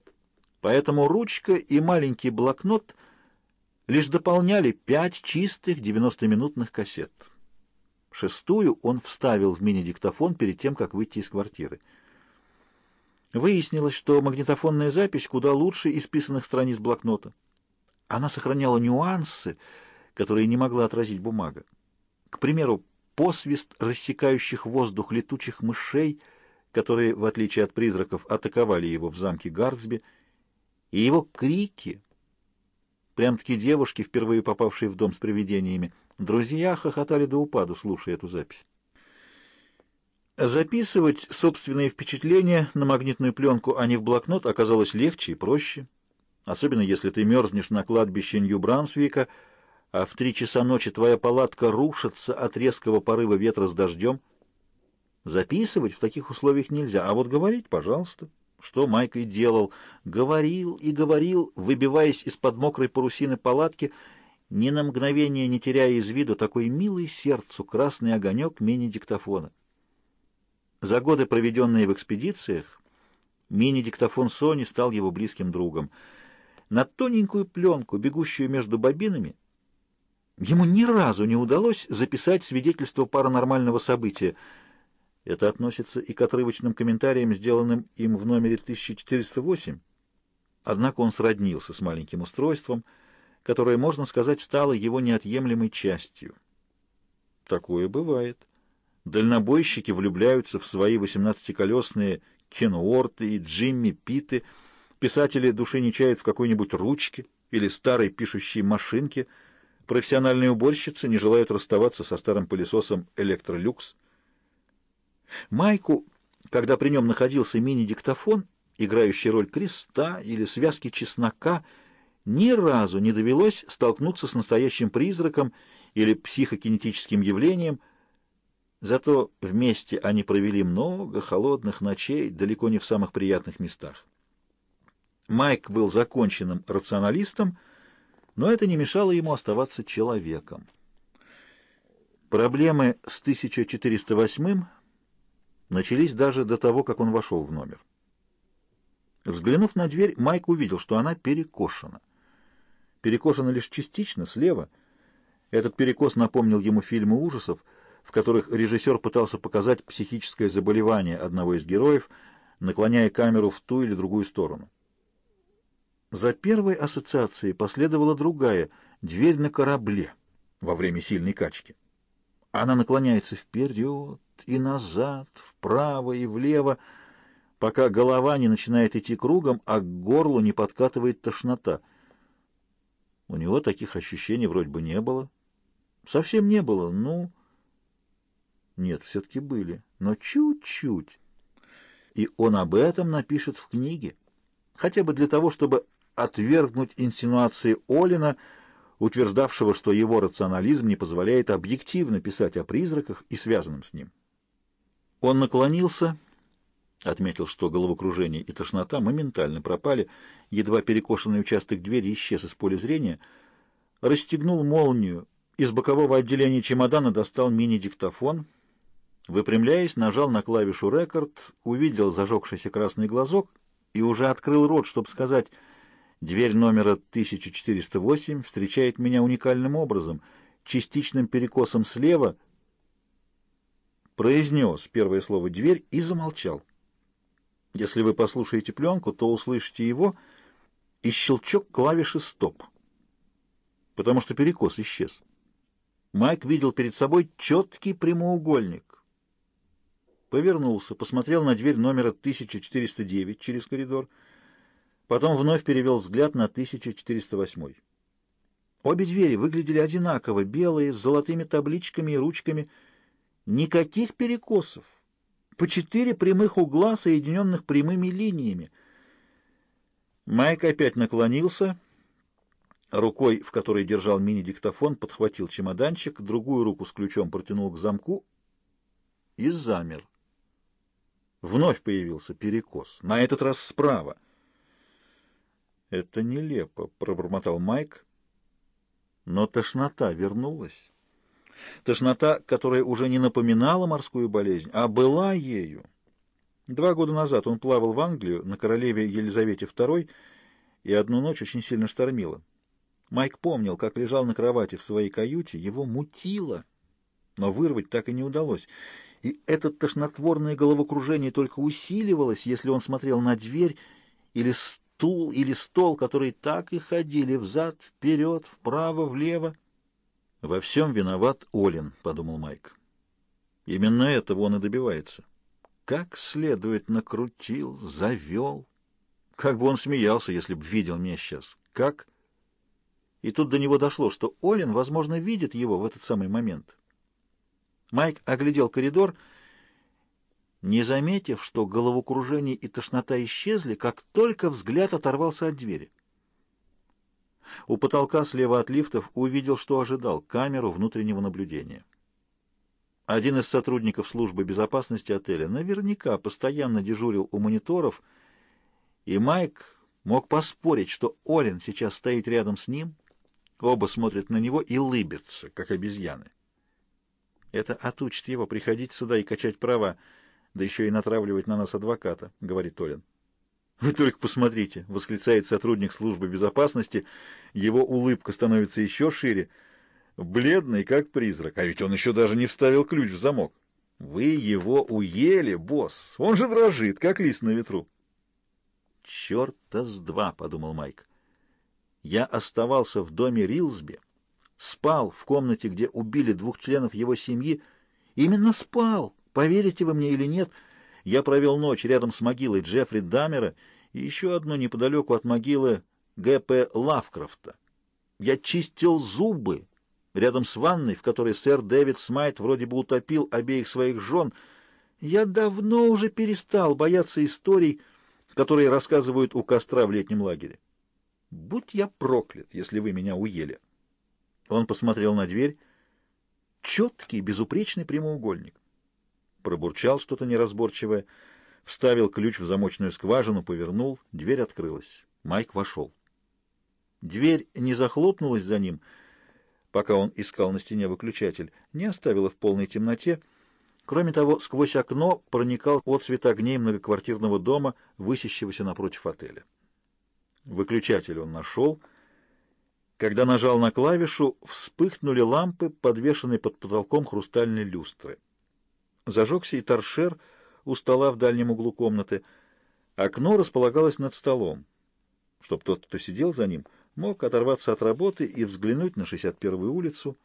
поэтому ручка и маленький блокнот — лишь дополняли пять чистых 90-минутных кассет. Шестую он вставил в мини-диктофон перед тем, как выйти из квартиры. Выяснилось, что магнитофонная запись куда лучше исписанных страниц блокнота. Она сохраняла нюансы, которые не могла отразить бумага. К примеру, посвист рассекающих воздух летучих мышей, которые, в отличие от призраков, атаковали его в замке Гардсби, и его крики — Прям-таки девушки, впервые попавшие в дом с привидениями. Друзья хохотали до упаду, слушая эту запись. Записывать собственные впечатления на магнитную пленку, а не в блокнот, оказалось легче и проще. Особенно если ты мерзнешь на кладбище Нью-Брансвика, а в три часа ночи твоя палатка рушится от резкого порыва ветра с дождем. Записывать в таких условиях нельзя, а вот говорить — пожалуйста что Майк и делал. Говорил и говорил, выбиваясь из-под мокрой парусины палатки, ни на мгновение не теряя из виду такой милый сердцу красный огонек мини-диктофона. За годы, проведенные в экспедициях, мини-диктофон Сони стал его близким другом. На тоненькую пленку, бегущую между бобинами, ему ни разу не удалось записать свидетельство паранормального события — это относится и к отрывочным комментариям, сделанным им в номере 1408. Однако он сроднился с маленьким устройством, которое, можно сказать, стало его неотъемлемой частью. Такое бывает. Дальнобойщики влюбляются в свои восемнадцатиколесные Кенуорты и Джимми Питы, писатели души не чают в какой-нибудь ручке или старой пишущей машинке, профессиональные уборщицы не желают расставаться со старым пылесосом «Электролюкс», Майку, когда при нем находился мини-диктофон, играющий роль креста или связки чеснока, ни разу не довелось столкнуться с настоящим призраком или психокинетическим явлением, зато вместе они провели много холодных ночей далеко не в самых приятных местах. Майк был законченным рационалистом, но это не мешало ему оставаться человеком. Проблемы с 1408 начались даже до того, как он вошел в номер. Взглянув на дверь, Майк увидел, что она перекошена. Перекошена лишь частично, слева. Этот перекос напомнил ему фильмы ужасов, в которых режиссер пытался показать психическое заболевание одного из героев, наклоняя камеру в ту или другую сторону. За первой ассоциацией последовала другая — дверь на корабле во время сильной качки. Она наклоняется вперед и назад, вправо и влево, пока голова не начинает идти кругом, а к горлу не подкатывает тошнота. У него таких ощущений вроде бы не было. Совсем не было, ну... Нет, все-таки были, но чуть-чуть. И он об этом напишет в книге, хотя бы для того, чтобы отвергнуть инсинуации Олина, утверждавшего, что его рационализм не позволяет объективно писать о призраках и связанном с ним. Он наклонился, отметил, что головокружение и тошнота моментально пропали, едва перекошенный участок двери исчез из поля зрения, расстегнул молнию, из бокового отделения чемодана достал мини-диктофон, выпрямляясь, нажал на клавишу «Рекорд», увидел зажегшийся красный глазок и уже открыл рот, чтобы сказать Дверь номера 1408 встречает меня уникальным образом, частичным перекосом слева, произнес первое слово «дверь» и замолчал. Если вы послушаете пленку, то услышите его и щелчок клавиши «стоп», потому что перекос исчез. Майк видел перед собой четкий прямоугольник. Повернулся, посмотрел на дверь номера 1409 через коридор — Потом вновь перевел взгляд на 1408. Обе двери выглядели одинаково, белые, с золотыми табличками и ручками. Никаких перекосов. По четыре прямых угла, соединенных прямыми линиями. Майк опять наклонился. Рукой, в которой держал мини-диктофон, подхватил чемоданчик, другую руку с ключом протянул к замку и замер. Вновь появился перекос, на этот раз справа. «Это нелепо», — пробормотал Майк. Но тошнота вернулась. Тошнота, которая уже не напоминала морскую болезнь, а была ею. Два года назад он плавал в Англию на королеве Елизавете II, и одну ночь очень сильно штормило. Майк помнил, как лежал на кровати в своей каюте, его мутило, но вырвать так и не удалось. И это тошнотворное головокружение только усиливалось, если он смотрел на дверь или стул или стол, которые так и ходили взад, вперед, вправо, влево. «Во всем виноват Олин», — подумал Майк. «Именно этого он и добивается. Как следует накрутил, завел. Как бы он смеялся, если бы видел меня сейчас. Как...» И тут до него дошло, что Олин, возможно, видит его в этот самый момент. Майк оглядел коридор и не заметив, что головокружение и тошнота исчезли, как только взгляд оторвался от двери. У потолка слева от лифтов увидел, что ожидал — камеру внутреннего наблюдения. Один из сотрудников службы безопасности отеля наверняка постоянно дежурил у мониторов, и Майк мог поспорить, что Олин сейчас стоит рядом с ним, оба смотрят на него и лыбятся, как обезьяны. Это отучит его приходить сюда и качать права, да еще и натравливать на нас адвоката», — говорит Толин. «Вы только посмотрите!» — восклицает сотрудник службы безопасности. Его улыбка становится еще шире. Бледный, как призрак. А ведь он еще даже не вставил ключ в замок. «Вы его уели, босс! Он же дрожит, как лист на ветру!» «Черта с два!» — подумал Майк. «Я оставался в доме Рилсби, спал в комнате, где убили двух членов его семьи. Именно спал!» Поверите вы мне или нет, я провел ночь рядом с могилой Джеффри Дамера и еще одну неподалеку от могилы Г.П. Лавкрафта. Я чистил зубы рядом с ванной, в которой сэр Дэвид Смайт вроде бы утопил обеих своих жен. Я давно уже перестал бояться историй, которые рассказывают у костра в летнем лагере. Будь я проклят, если вы меня уели. Он посмотрел на дверь. Четкий, безупречный прямоугольник пробурчал что-то неразборчивое, вставил ключ в замочную скважину, повернул, дверь открылась. Майк вошел. Дверь не захлопнулась за ним, пока он искал на стене выключатель, не оставила в полной темноте. Кроме того, сквозь окно проникал отсвет огней многоквартирного дома, высящегося напротив отеля. Выключатель он нашел. Когда нажал на клавишу, вспыхнули лампы, подвешенные под потолком хрустальной люстры. Зажегся и торшер у стола в дальнем углу комнаты. Окно располагалось над столом, чтобы тот, кто сидел за ним, мог оторваться от работы и взглянуть на 61-ю улицу,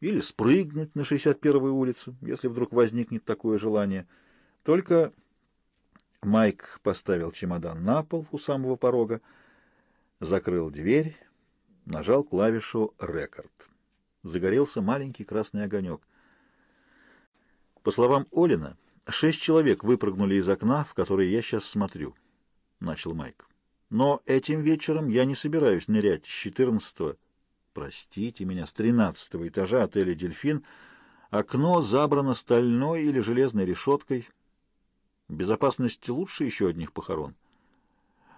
или спрыгнуть на 61-ю улицу, если вдруг возникнет такое желание. Только Майк поставил чемодан на пол у самого порога, закрыл дверь, нажал клавишу «Рекорд». Загорелся маленький красный огонек. По словам Олина, шесть человек выпрыгнули из окна, в которое я сейчас смотрю, — начал Майк. Но этим вечером я не собираюсь нырять с четырнадцатого, простите меня, с тринадцатого этажа отеля «Дельфин». Окно забрано стальной или железной решеткой. Безопасность лучше еще одних похорон.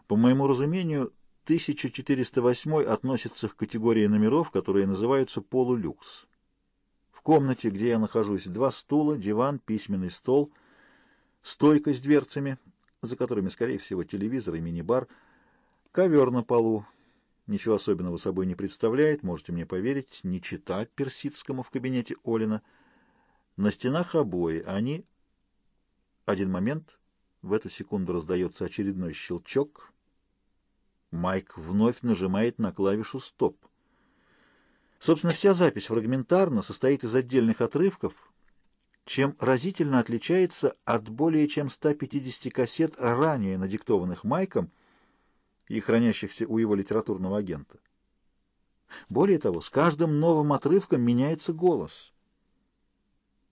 По моему разумению, 1408 относится к категории номеров, которые называются полулюкс. В комнате, где я нахожусь, два стула, диван, письменный стол, стойка с дверцами, за которыми, скорее всего, телевизор и мини-бар, ковер на полу. Ничего особенного собой не представляет, можете мне поверить, не чита персидскому в кабинете Олина. На стенах обои, они... Один момент, в эту секунду раздается очередной щелчок. Майк вновь нажимает на клавишу «Стоп». Собственно, вся запись фрагментарно состоит из отдельных отрывков, чем разительно отличается от более чем 150 кассет, ранее надиктованных Майком и хранящихся у его литературного агента. Более того, с каждым новым отрывком меняется голос.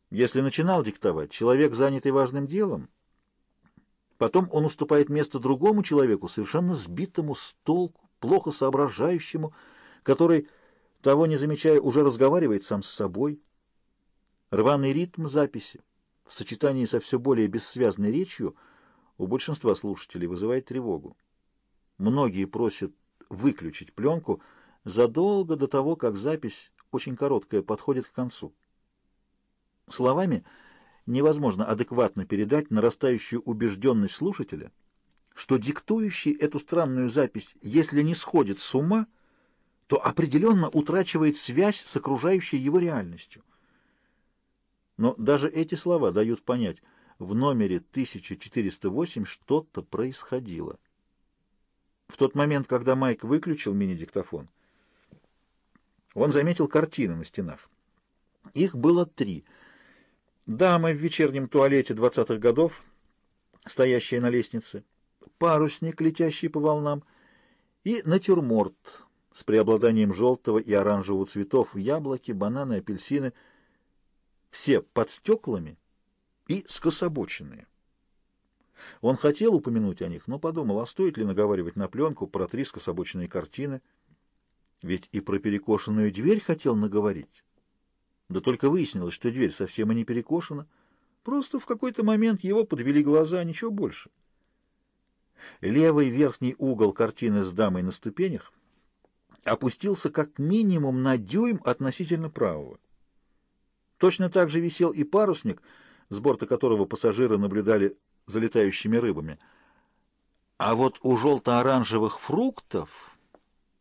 Если начинал диктовать человек, занятый важным делом, потом он уступает место другому человеку, совершенно сбитому с толку, плохо соображающему, который того не замечая, уже разговаривает сам с собой. Рваный ритм записи в сочетании со все более бессвязной речью у большинства слушателей вызывает тревогу. Многие просят выключить пленку задолго до того, как запись, очень короткая, подходит к концу. Словами невозможно адекватно передать нарастающую убежденность слушателя, что диктующий эту странную запись, если не сходит с ума, то определенно утрачивает связь с окружающей его реальностью. Но даже эти слова дают понять, в номере 1408 что-то происходило. В тот момент, когда Майк выключил мини-диктофон, он заметил картины на стенах. Их было три. Дама в вечернем туалете двадцатых годов, стоящая на лестнице, парусник, летящий по волнам, и натюрморт, с преобладанием желтого и оранжевого цветов, яблоки, бананы, апельсины, все под стеклами и скособоченные. Он хотел упомянуть о них, но подумал, а стоит ли наговаривать на пленку про три скособоченные картины, ведь и про перекошенную дверь хотел наговорить. Да только выяснилось, что дверь совсем и не перекошена, просто в какой-то момент его подвели глаза, ничего больше. Левый верхний угол картины с дамой на ступенях — опустился как минимум на дюйм относительно правого. Точно так же висел и парусник, с борта которого пассажиры наблюдали за летающими рыбами. А вот у желто-оранжевых фруктов...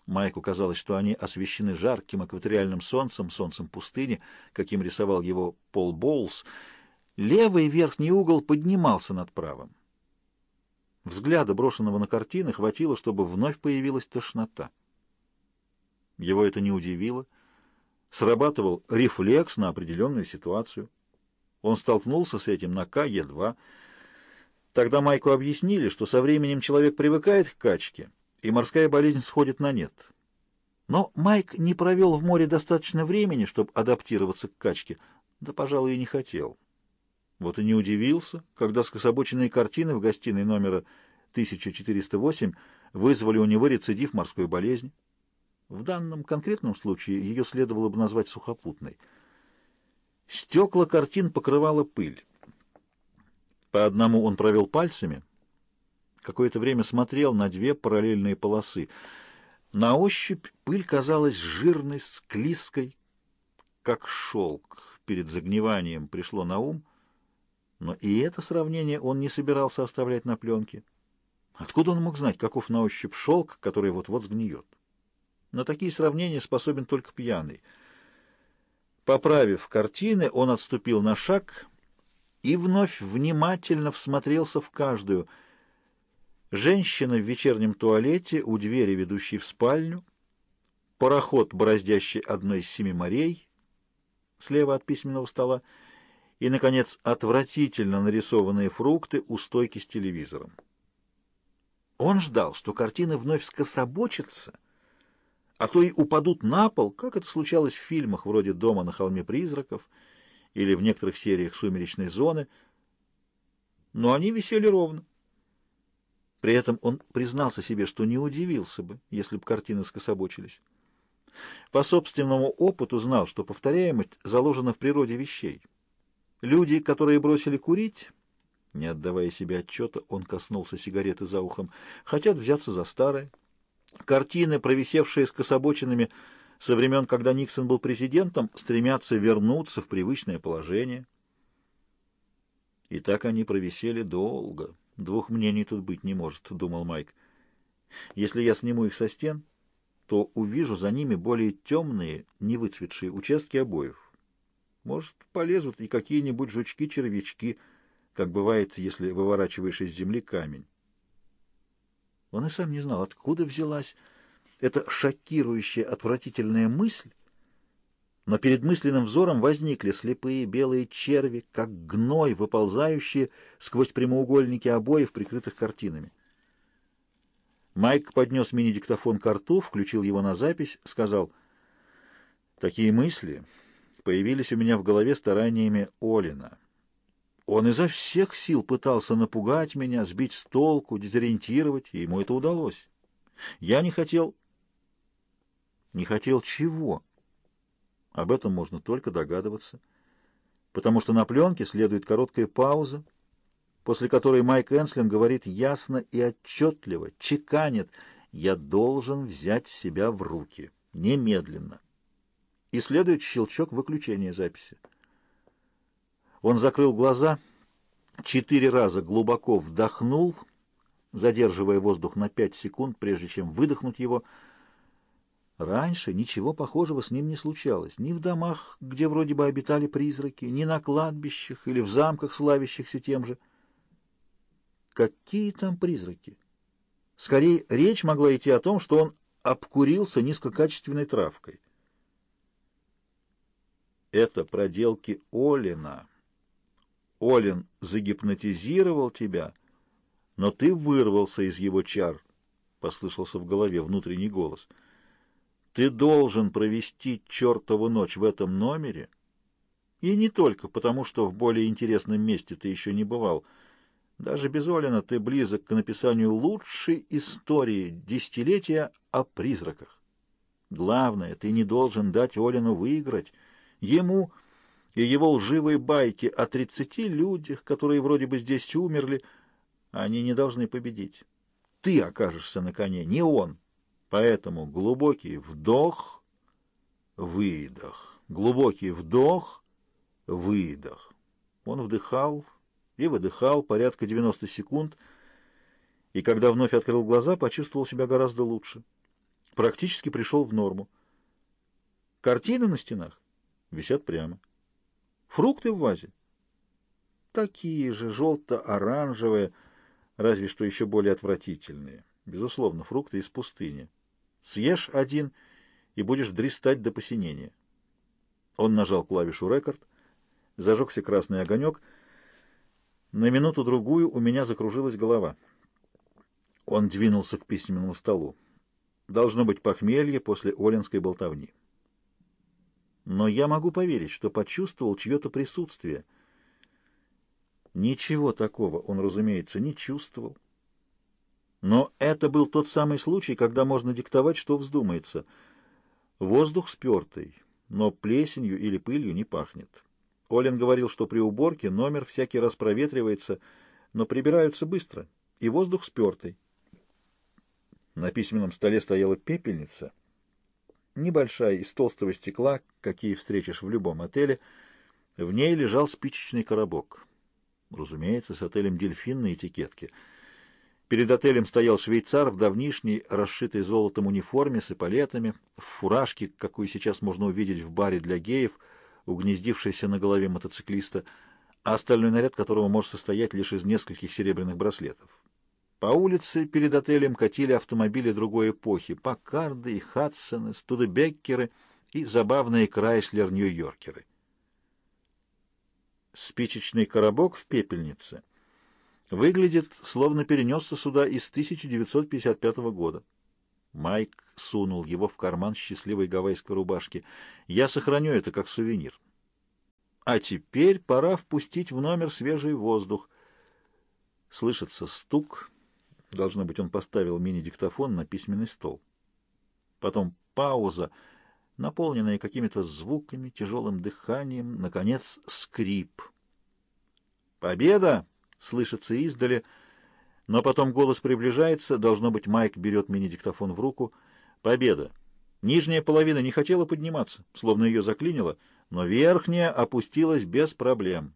Майку казалось, что они освещены жарким экваториальным солнцем, солнцем пустыни, каким рисовал его Пол Боулс. Левый верхний угол поднимался над правым. Взгляда, брошенного на картины, хватило, чтобы вновь появилась тошнота. Его это не удивило. Срабатывал рефлекс на определенную ситуацию. Он столкнулся с этим на КЕ-2. Тогда Майку объяснили, что со временем человек привыкает к качке, и морская болезнь сходит на нет. Но Майк не провел в море достаточно времени, чтобы адаптироваться к качке, да, пожалуй, и не хотел. Вот и не удивился, когда скособоченные картины в гостиной номера 1408 вызвали у него рецидив морской болезни. В данном конкретном случае ее следовало бы назвать сухопутной. Стекла картин покрывала пыль. По одному он провел пальцами. какое-то время смотрел на две параллельные полосы. На ощупь пыль казалась жирной, склизкой, как шелк. Перед загниванием пришло на ум, но и это сравнение он не собирался оставлять на пленке. Откуда он мог знать, каков на ощупь шелк, который вот-вот сгниет? На такие сравнения способен только пьяный. Поправив картины, он отступил на шаг и вновь внимательно всмотрелся в каждую. Женщина в вечернем туалете у двери, ведущей в спальню, пароход, бороздящий одной из семи морей, слева от письменного стола, и, наконец, отвратительно нарисованные фрукты у стойки с телевизором. Он ждал, что картины вновь скособочатся, а то и упадут на пол, как это случалось в фильмах вроде «Дома на холме призраков» или в некоторых сериях «Сумеречной зоны», но они висели ровно. При этом он признался себе, что не удивился бы, если бы картины скособочились. По собственному опыту знал, что повторяемость заложена в природе вещей. Люди, которые бросили курить, не отдавая себе отчета, он коснулся сигареты за ухом, хотят взяться за старое. Картины, провисевшие с кособочинами со времен, когда Никсон был президентом, стремятся вернуться в привычное положение. И так они провисели долго. Двух мнений тут быть не может, — думал Майк. Если я сниму их со стен, то увижу за ними более темные, невыцветшие участки обоев. Может, полезут и какие-нибудь жучки-червячки, как бывает, если выворачиваешь из земли камень. Он и сам не знал, откуда взялась эта шокирующая, отвратительная мысль, но перед мысленным взором возникли слепые белые черви, как гной, выползающие сквозь прямоугольники обоев, прикрытых картинами. Майк поднес мини-диктофон к рту, включил его на запись, сказал, «Такие мысли появились у меня в голове стараниями Олина. Он изо всех сил пытался напугать меня, сбить с толку, дезориентировать, и ему это удалось. Я не хотел... Не хотел чего? Об этом можно только догадываться. Потому что на пленке следует короткая пауза, после которой Майк Энслин говорит ясно и отчетливо, чеканит «Я должен взять себя в руки, немедленно» и следует щелчок выключения записи. Он закрыл глаза, четыре раза глубоко вдохнул, задерживая воздух на пять секунд, прежде чем выдохнуть его. Раньше ничего похожего с ним не случалось, ни в домах, где вроде бы обитали призраки, ни на кладбищах или в замках, славящихся тем же. Какие там призраки? Скорее, речь могла идти о том, что он обкурился низкокачественной травкой. Это проделки Олина. Олин загипнотизировал тебя, но ты вырвался из его чар, — послышался в голове внутренний голос. Ты должен провести чертову ночь в этом номере, и не только потому, что в более интересном месте ты еще не бывал. Даже без Олина ты близок к написанию лучшей истории десятилетия о призраках. Главное, ты не должен дать Олину выиграть — Ему и его лживые байки о тридцати людях, которые вроде бы здесь умерли, они не должны победить. Ты окажешься на коне, не он. Поэтому глубокий вдох, выдох, глубокий вдох, выдох. Он вдыхал и выдыхал порядка 90 секунд, и когда вновь открыл глаза, почувствовал себя гораздо лучше. Практически пришел в норму. Картины на стенах висят прямо. Фрукты в вазе такие же, желто-оранжевые, разве что еще более отвратительные. Безусловно, фрукты из пустыни. Съешь один и будешь дристать до посинения. Он нажал клавишу «Рекорд», зажегся красный огонек. На минуту-другую у меня закружилась голова. Он двинулся к письменному столу. Должно быть похмелье после Олинской болтовни но я могу поверить, что почувствовал чье-то присутствие. Ничего такого он, разумеется, не чувствовал. Но это был тот самый случай, когда можно диктовать, что вздумается. Воздух спертый, но плесенью или пылью не пахнет. Олин говорил, что при уборке номер всякий раз проветривается, но прибираются быстро, и воздух спертый. На письменном столе стояла пепельница, небольшая, из толстого стекла, какие встретишь в любом отеле. В ней лежал спичечный коробок. Разумеется, с отелем «Дельфин» на этикетке. Перед отелем стоял швейцар в давнишней, расшитой золотом униформе с эполетами, в фуражке, какую сейчас можно увидеть в баре для геев, угнездившейся на голове мотоциклиста, а остальной наряд которого может состоять лишь из нескольких серебряных браслетов. По улице перед отелем катили автомобили другой эпохи, Паккарды и Хадсоны, Студебеккеры и забавные Крайслер Нью-Йоркеры. Спичечный коробок в пепельнице выглядит, словно перенесся сюда из 1955 года. Майк сунул его в карман счастливой гавайской рубашки. Я сохраню это как сувенир. А теперь пора впустить в номер свежий воздух. Слышится стук Должно быть, он поставил мини-диктофон на письменный стол. Потом пауза, наполненная какими-то звуками, тяжелым дыханием, наконец, скрип. «Победа!» — слышится издали, но потом голос приближается, должно быть, Майк берет мини-диктофон в руку. «Победа!» Нижняя половина не хотела подниматься, словно ее заклинило, но верхняя опустилась без проблем.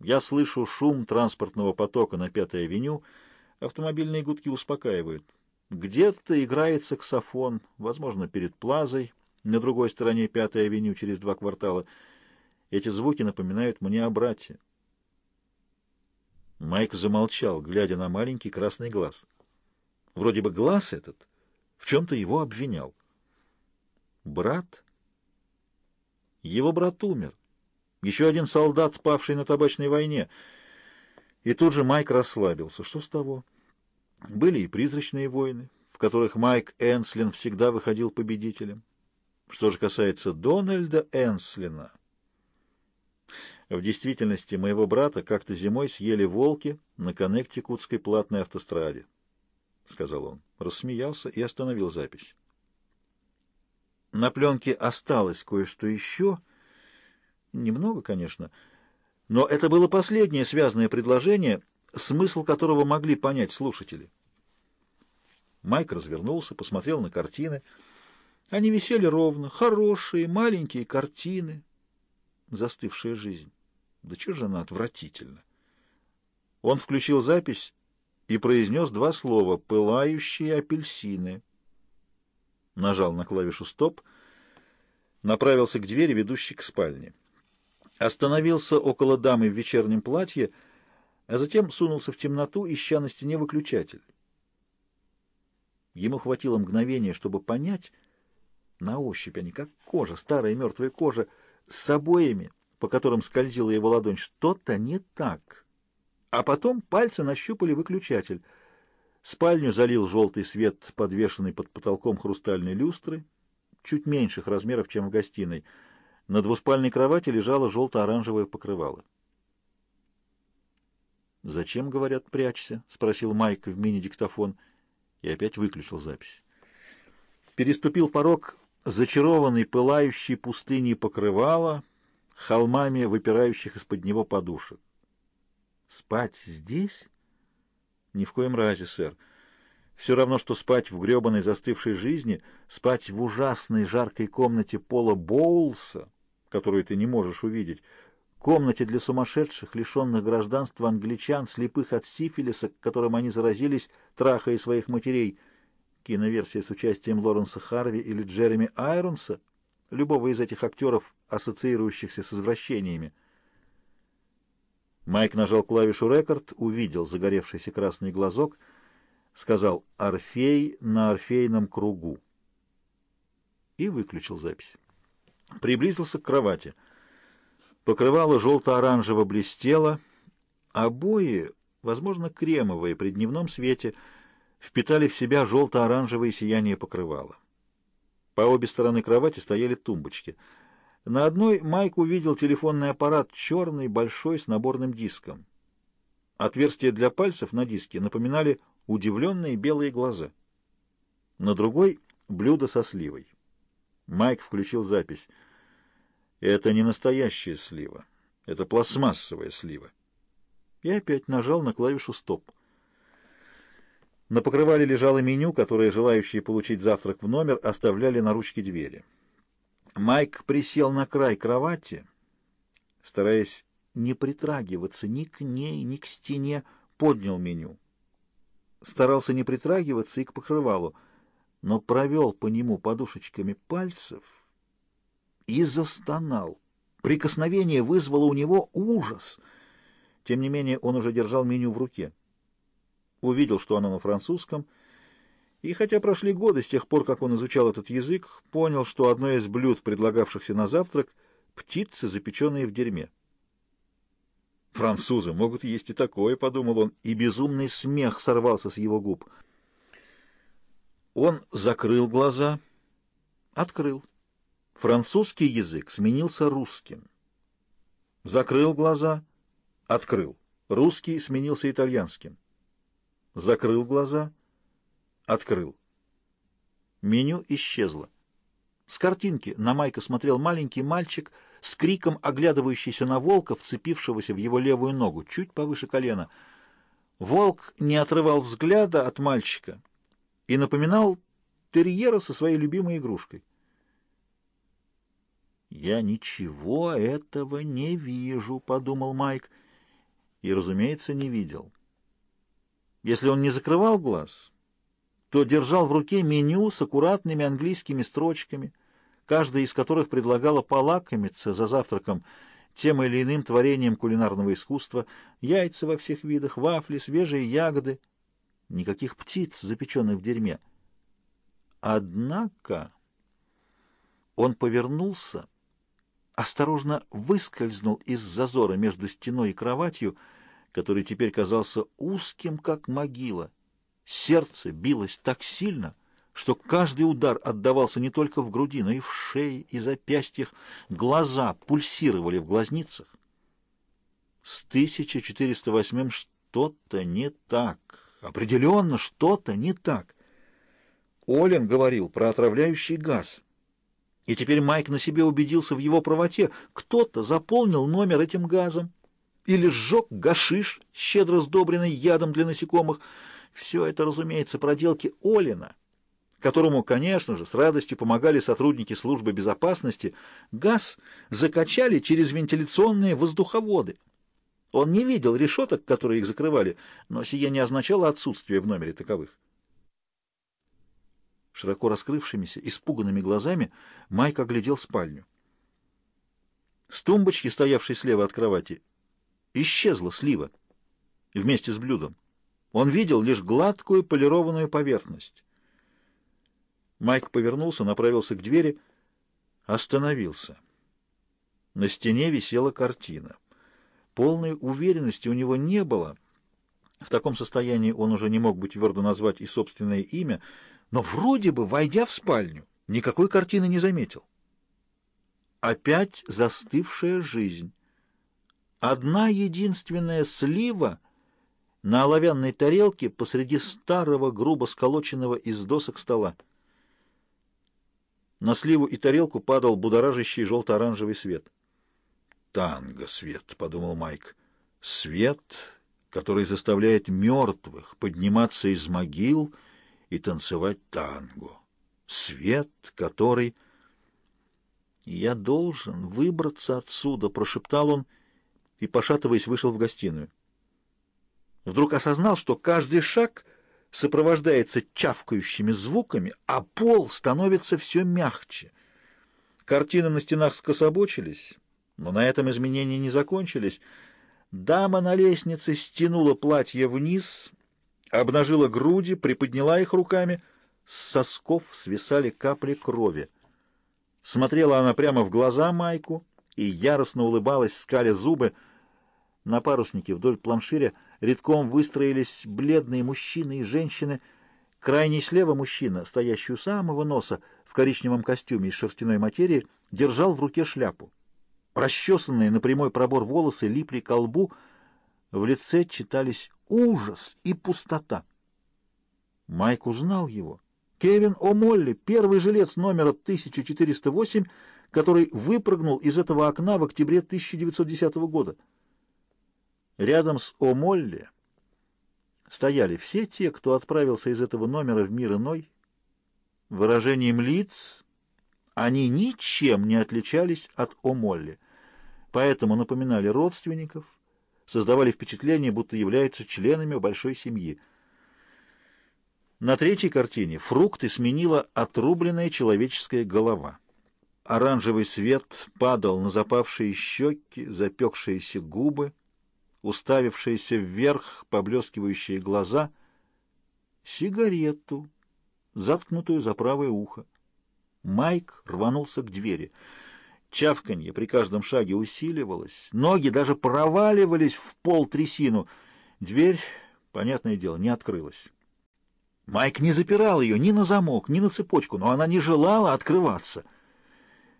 Я слышу шум транспортного потока на Пятой авеню — Автомобильные гудки успокаивают. Где-то играет саксофон, возможно, перед плазой, на другой стороне Пятой авеню через два квартала. Эти звуки напоминают мне о брате. Майк замолчал, глядя на маленький красный глаз. Вроде бы глаз этот в чем-то его обвинял. Брат? Его брат умер. Еще один солдат, павший на табачной войне — и тут же Майк расслабился. Что с того? Были и призрачные войны, в которых Майк Энслин всегда выходил победителем. Что же касается Дональда Энслина... В действительности моего брата как-то зимой съели волки на Коннектикутской платной автостраде, — сказал он. Рассмеялся и остановил запись. На пленке осталось кое-что еще. Немного, конечно, — но это было последнее связанное предложение, смысл которого могли понять слушатели. Майк развернулся, посмотрел на картины. Они висели ровно, хорошие, маленькие картины. Застывшая жизнь. Да что же она отвратительна? Он включил запись и произнес два слова «пылающие апельсины». Нажал на клавишу «Стоп», направился к двери, ведущей к спальне остановился около дамы в вечернем платье, а затем сунулся в темноту, ища на стене выключатель. Ему хватило мгновения, чтобы понять, на ощупь они, как кожа, старая мертвая кожа, с обоями, по которым скользила его ладонь, что-то не так. А потом пальцы нащупали выключатель. Спальню залил желтый свет, подвешенный под потолком хрустальной люстры, чуть меньших размеров, чем в гостиной — на двуспальной кровати лежало желто-оранжевое покрывало. «Зачем, говорят, прячься?» — спросил Майк в мини-диктофон и опять выключил запись. Переступил порог зачарованный пылающей пустыней покрывала, холмами выпирающих из-под него подушек. «Спать здесь?» «Ни в коем разе, сэр. Все равно, что спать в гребаной застывшей жизни, спать в ужасной жаркой комнате Пола Боулса» которую ты не можешь увидеть, комнате для сумасшедших, лишенных гражданства англичан, слепых от сифилиса, которым они заразились, трахая своих матерей. Киноверсия с участием Лоренса Харви или Джереми Айронса, любого из этих актеров, ассоциирующихся с извращениями. Майк нажал клавишу «Рекорд», увидел загоревшийся красный глазок, сказал «Орфей на орфейном кругу» и выключил запись приблизился к кровати. Покрывало желто-оранжево блестело, обои, возможно, кремовые при дневном свете, впитали в себя желто-оранжевое сияние покрывала. По обе стороны кровати стояли тумбочки. На одной Майк увидел телефонный аппарат, черный, большой, с наборным диском. Отверстия для пальцев на диске напоминали удивленные белые глаза. На другой — блюдо со сливой. Майк включил запись. Это не настоящая слива. Это пластмассовая слива. И опять нажал на клавишу «Стоп». На покрывале лежало меню, которое желающие получить завтрак в номер оставляли на ручке двери. Майк присел на край кровати, стараясь не притрагиваться ни к ней, ни к стене, поднял меню. Старался не притрагиваться и к покрывалу, но провел по нему подушечками пальцев и застонал. Прикосновение вызвало у него ужас. Тем не менее он уже держал меню в руке увидел, что оно на французском, и хотя прошли годы с тех пор, как он изучал этот язык, понял, что одно из блюд, предлагавшихся на завтрак, — птицы, запеченные в дерьме. «Французы могут есть и такое», — подумал он, и безумный смех сорвался с его губ. Он закрыл глаза, открыл. Французский язык сменился русским. Закрыл глаза, открыл. Русский сменился итальянским закрыл глаза, открыл. Меню исчезло. С картинки на Майка смотрел маленький мальчик с криком, оглядывающийся на волка, вцепившегося в его левую ногу, чуть повыше колена. Волк не отрывал взгляда от мальчика и напоминал терьера со своей любимой игрушкой. «Я ничего этого не вижу», — подумал Майк, и, разумеется, не видел. Если он не закрывал глаз, то держал в руке меню с аккуратными английскими строчками, каждая из которых предлагала полакомиться за завтраком тем или иным творением кулинарного искусства, яйца во всех видах, вафли, свежие ягоды, никаких птиц, запеченных в дерьме. Однако он повернулся, осторожно выскользнул из зазора между стеной и кроватью, который теперь казался узким, как могила. Сердце билось так сильно, что каждый удар отдавался не только в груди, но и в шее и запястьях. Глаза пульсировали в глазницах. С 1408 что-то не так. Определенно что-то не так. Олен говорил про отравляющий газ. И теперь Майк на себе убедился в его правоте. Кто-то заполнил номер этим газом или сжег гашиш, щедро сдобренный ядом для насекомых. Все это, разумеется, проделки Олина, которому, конечно же, с радостью помогали сотрудники службы безопасности. Газ закачали через вентиляционные воздуховоды. Он не видел решеток, которые их закрывали, но сие не означало отсутствие в номере таковых. Широко раскрывшимися, испуганными глазами Майк оглядел спальню. С тумбочки, стоявшей слева от кровати, исчезла слива вместе с блюдом. Он видел лишь гладкую полированную поверхность. Майк повернулся, направился к двери, остановился. На стене висела картина. Полной уверенности у него не было. В таком состоянии он уже не мог бы твердо назвать и собственное имя, но вроде бы, войдя в спальню, никакой картины не заметил. Опять застывшая жизнь. Одна единственная слива на оловянной тарелке посреди старого, грубо сколоченного из досок стола. На сливу и тарелку падал будоражащий желто-оранжевый свет. «Танго свет», — подумал Майк. «Свет, который заставляет мертвых подниматься из могил и танцевать танго. Свет, который...» «Я должен выбраться отсюда», — прошептал он, — и, пошатываясь, вышел в гостиную. Вдруг осознал, что каждый шаг сопровождается чавкающими звуками, а пол становится все мягче. Картины на стенах скособочились, но на этом изменения не закончились. Дама на лестнице стянула платье вниз, обнажила груди, приподняла их руками. С сосков свисали капли крови. Смотрела она прямо в глаза Майку и яростно улыбалась, скаля зубы, на паруснике вдоль планширя редком выстроились бледные мужчины и женщины. Крайний слева мужчина, стоящий у самого носа в коричневом костюме из шерстяной материи, держал в руке шляпу. Расчесанные на прямой пробор волосы липли к лбу, в лице читались ужас и пустота. Майк узнал его. Кевин О'Молли, первый жилец номера 1408, который выпрыгнул из этого окна в октябре 1910 года. Рядом с О. Молли стояли все те, кто отправился из этого номера в мир иной. Выражением лиц они ничем не отличались от О. поэтому напоминали родственников, создавали впечатление, будто являются членами большой семьи. На третьей картине фрукты сменила отрубленная человеческая голова. Оранжевый свет падал на запавшие щеки, запекшиеся губы, уставившиеся вверх, поблескивающие глаза, сигарету, заткнутую за правое ухо. Майк рванулся к двери. Чавканье при каждом шаге усиливалось, ноги даже проваливались в пол трясину. Дверь, понятное дело, не открылась. Майк не запирал ее ни на замок, ни на цепочку, но она не желала открываться.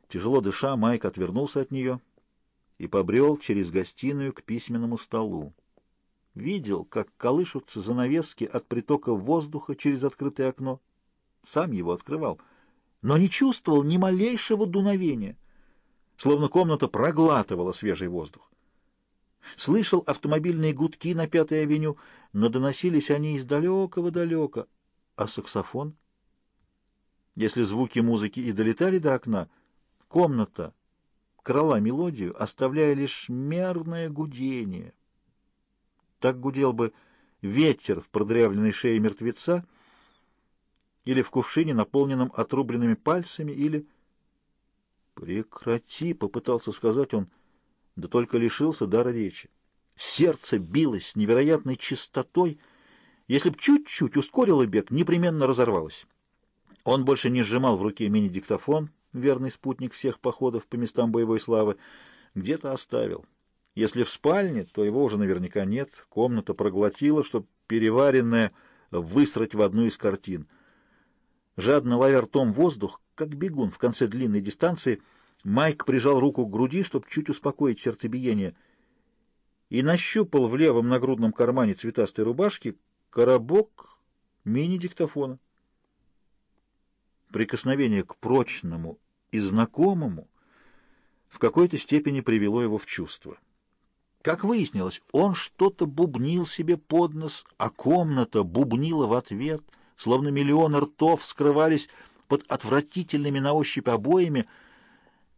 Тяжело дыша, Майк отвернулся от нее и побрел через гостиную к письменному столу. Видел, как колышутся занавески от притока воздуха через открытое окно. Сам его открывал, но не чувствовал ни малейшего дуновения, словно комната проглатывала свежий воздух. Слышал автомобильные гудки на Пятой авеню, но доносились они из далекого-далека. А саксофон? Если звуки музыки и долетали до окна, комната крала мелодию, оставляя лишь мерное гудение. Так гудел бы ветер в продрявленной шее мертвеца или в кувшине, наполненном отрубленными пальцами, или... «Прекрати!» — попытался сказать он, да только лишился дара речи. Сердце билось невероятной чистотой. Если б чуть-чуть ускорило бег, непременно разорвалось. Он больше не сжимал в руке мини-диктофон, верный спутник всех походов по местам боевой славы, где-то оставил. Если в спальне, то его уже наверняка нет. Комната проглотила, чтоб переваренное высрать в одну из картин. Жадно ловя ртом воздух, как бегун в конце длинной дистанции, Майк прижал руку к груди, чтобы чуть успокоить сердцебиение, и нащупал в левом нагрудном кармане цветастой рубашки коробок мини-диктофона. Прикосновение к прочному и знакомому в какой-то степени привело его в чувство. Как выяснилось, он что-то бубнил себе под нос, а комната бубнила в ответ, словно миллионы ртов скрывались под отвратительными на ощупь обоями.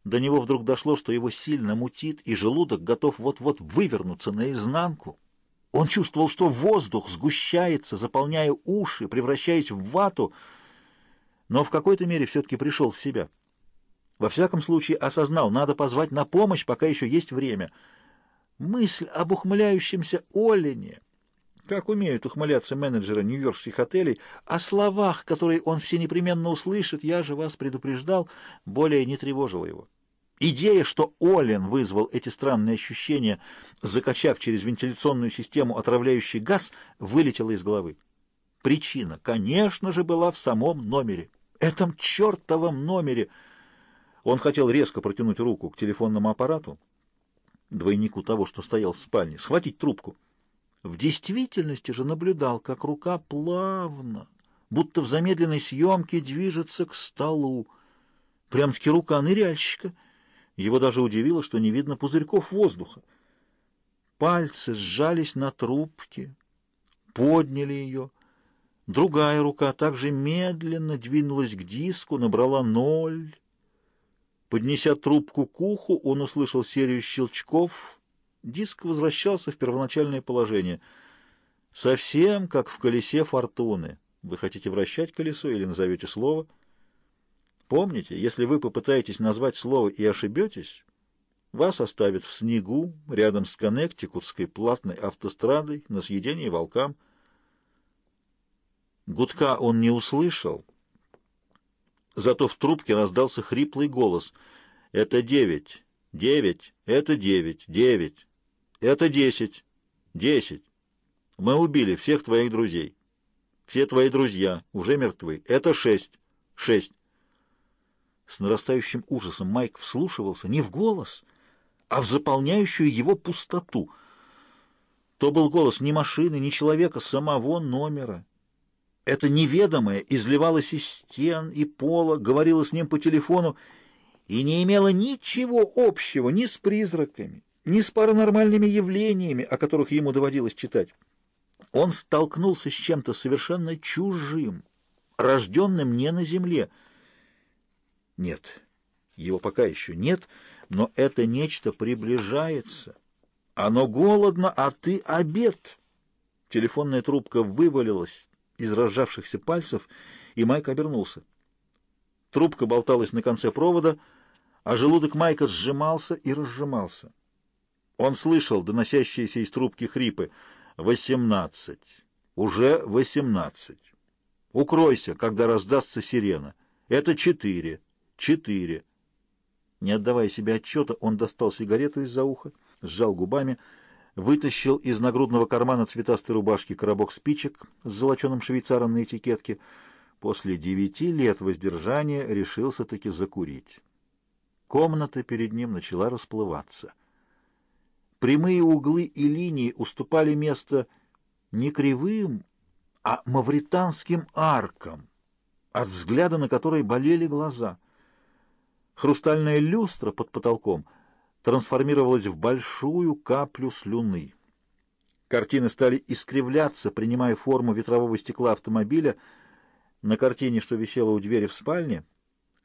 До него вдруг дошло, что его сильно мутит, и желудок готов вот-вот вывернуться наизнанку. Он чувствовал, что воздух сгущается, заполняя уши, превращаясь в вату, но в какой-то мере все-таки пришел в себя. Во всяком случае осознал, надо позвать на помощь, пока еще есть время. Мысль об ухмыляющемся Олене, как умеют ухмыляться менеджеры нью-йоркских отелей, о словах, которые он все непременно услышит, я же вас предупреждал, более не тревожила его. Идея, что Олен вызвал эти странные ощущения, закачав через вентиляционную систему отравляющий газ, вылетела из головы. Причина, конечно же, была в самом номере этом чертовом номере. Он хотел резко протянуть руку к телефонному аппарату, двойнику того, что стоял в спальне, схватить трубку. В действительности же наблюдал, как рука плавно, будто в замедленной съемке движется к столу. Прям-таки рука ныряльщика. Его даже удивило, что не видно пузырьков воздуха. Пальцы сжались на трубке, подняли ее — Другая рука также медленно двинулась к диску, набрала ноль. Поднеся трубку к уху, он услышал серию щелчков. Диск возвращался в первоначальное положение. Совсем как в колесе фортуны. Вы хотите вращать колесо или назовете слово? Помните, если вы попытаетесь назвать слово и ошибетесь, вас оставят в снегу рядом с Коннектикутской платной автострадой на съедение волкам — Гудка он не услышал, зато в трубке раздался хриплый голос. «Это девять, девять, это девять, девять, это десять, десять. Мы убили всех твоих друзей. Все твои друзья уже мертвы. Это шесть, шесть». С нарастающим ужасом Майк вслушивался не в голос, а в заполняющую его пустоту. То был голос ни машины, ни человека, самого номера. Это неведомое изливалось из стен и пола, говорило с ним по телефону и не имело ничего общего ни с призраками, ни с паранормальными явлениями, о которых ему доводилось читать. Он столкнулся с чем-то совершенно чужим, рожденным не на земле. Нет, его пока еще нет, но это нечто приближается. Оно голодно, а ты обед. Телефонная трубка вывалилась из разжавшихся пальцев, и Майк обернулся. Трубка болталась на конце провода, а желудок Майка сжимался и разжимался. Он слышал доносящиеся из трубки хрипы. «Восемнадцать! Уже восемнадцать! Укройся, когда раздастся сирена! Это четыре! Четыре!» Не отдавая себе отчета, он достал сигарету из-за уха, сжал губами, вытащил из нагрудного кармана цветастой рубашки коробок спичек с золоченым швейцаром на этикетке. После девяти лет воздержания решился-таки закурить. Комната перед ним начала расплываться. Прямые углы и линии уступали место не кривым, а мавританским аркам, от взгляда на который болели глаза. Хрустальная люстра под потолком трансформировалась в большую каплю слюны. Картины стали искривляться, принимая форму ветрового стекла автомобиля. На картине, что висела у двери в спальне,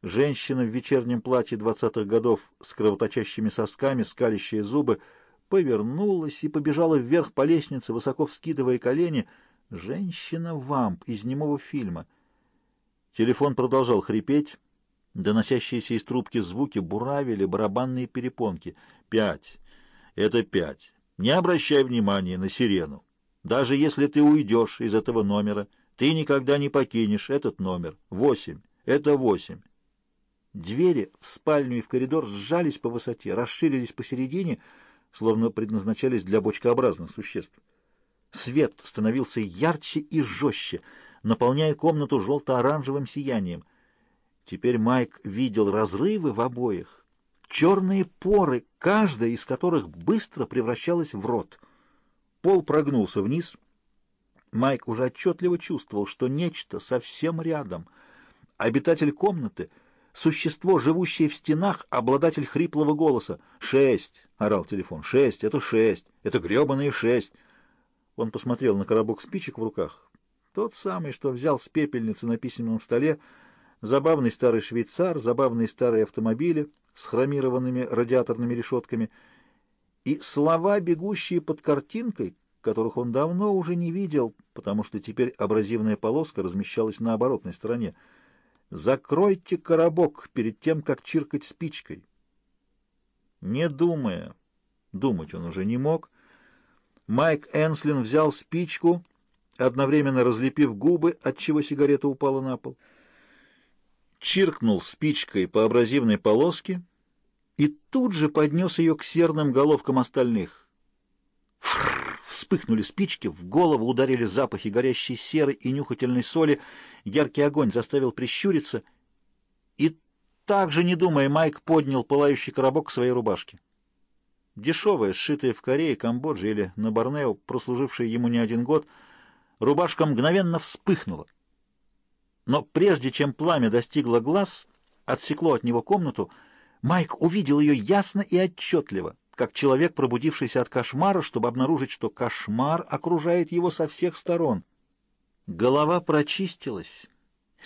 Женщина в вечернем платье двадцатых годов с кровоточащими сосками, скалящие зубы, повернулась и побежала вверх по лестнице, высоко вскидывая колени. Женщина-вамп из немого фильма. Телефон продолжал хрипеть. Доносящиеся из трубки звуки буравили барабанные перепонки. «Пять. Это пять. Не обращай внимания на сирену. Даже если ты уйдешь из этого номера, ты никогда не покинешь этот номер. Восемь. Это восемь. Двери в спальню и в коридор сжались по высоте, расширились посередине, словно предназначались для бочкообразных существ. Свет становился ярче и жестче, наполняя комнату желто-оранжевым сиянием. Теперь Майк видел разрывы в обоих, черные поры, каждая из которых быстро превращалась в рот. Пол прогнулся вниз. Майк уже отчетливо чувствовал, что нечто совсем рядом. Обитатель комнаты — Существо, живущее в стенах, обладатель хриплого голоса. «Шесть!» — орал телефон. «Шесть! Это шесть! Это гребаные шесть!» Он посмотрел на коробок спичек в руках. Тот самый, что взял с пепельницы на письменном столе. Забавный старый швейцар, забавные старые автомобили с хромированными радиаторными решетками. И слова, бегущие под картинкой, которых он давно уже не видел, потому что теперь абразивная полоска размещалась на оборотной стороне — Закройте коробок перед тем, как чиркать спичкой. Не думая, думать он уже не мог, Майк Энслин взял спичку, одновременно разлепив губы, отчего сигарета упала на пол, чиркнул спичкой по абразивной полоске и тут же поднес ее к серным головкам остальных. Фрррр! Вспыхнули спички, в голову ударили запахи горящей серы и нюхательной соли. Яркий огонь заставил прищуриться. И так же, не думая, Майк поднял пылающий коробок к своей рубашке. Дешевая, сшитая в Корее, Камбодже или на Борнео, прослужившая ему не один год, рубашка мгновенно вспыхнула. Но прежде чем пламя достигло глаз, отсекло от него комнату, Майк увидел ее ясно и отчетливо — как человек, пробудившийся от кошмара, чтобы обнаружить, что кошмар окружает его со всех сторон. Голова прочистилась.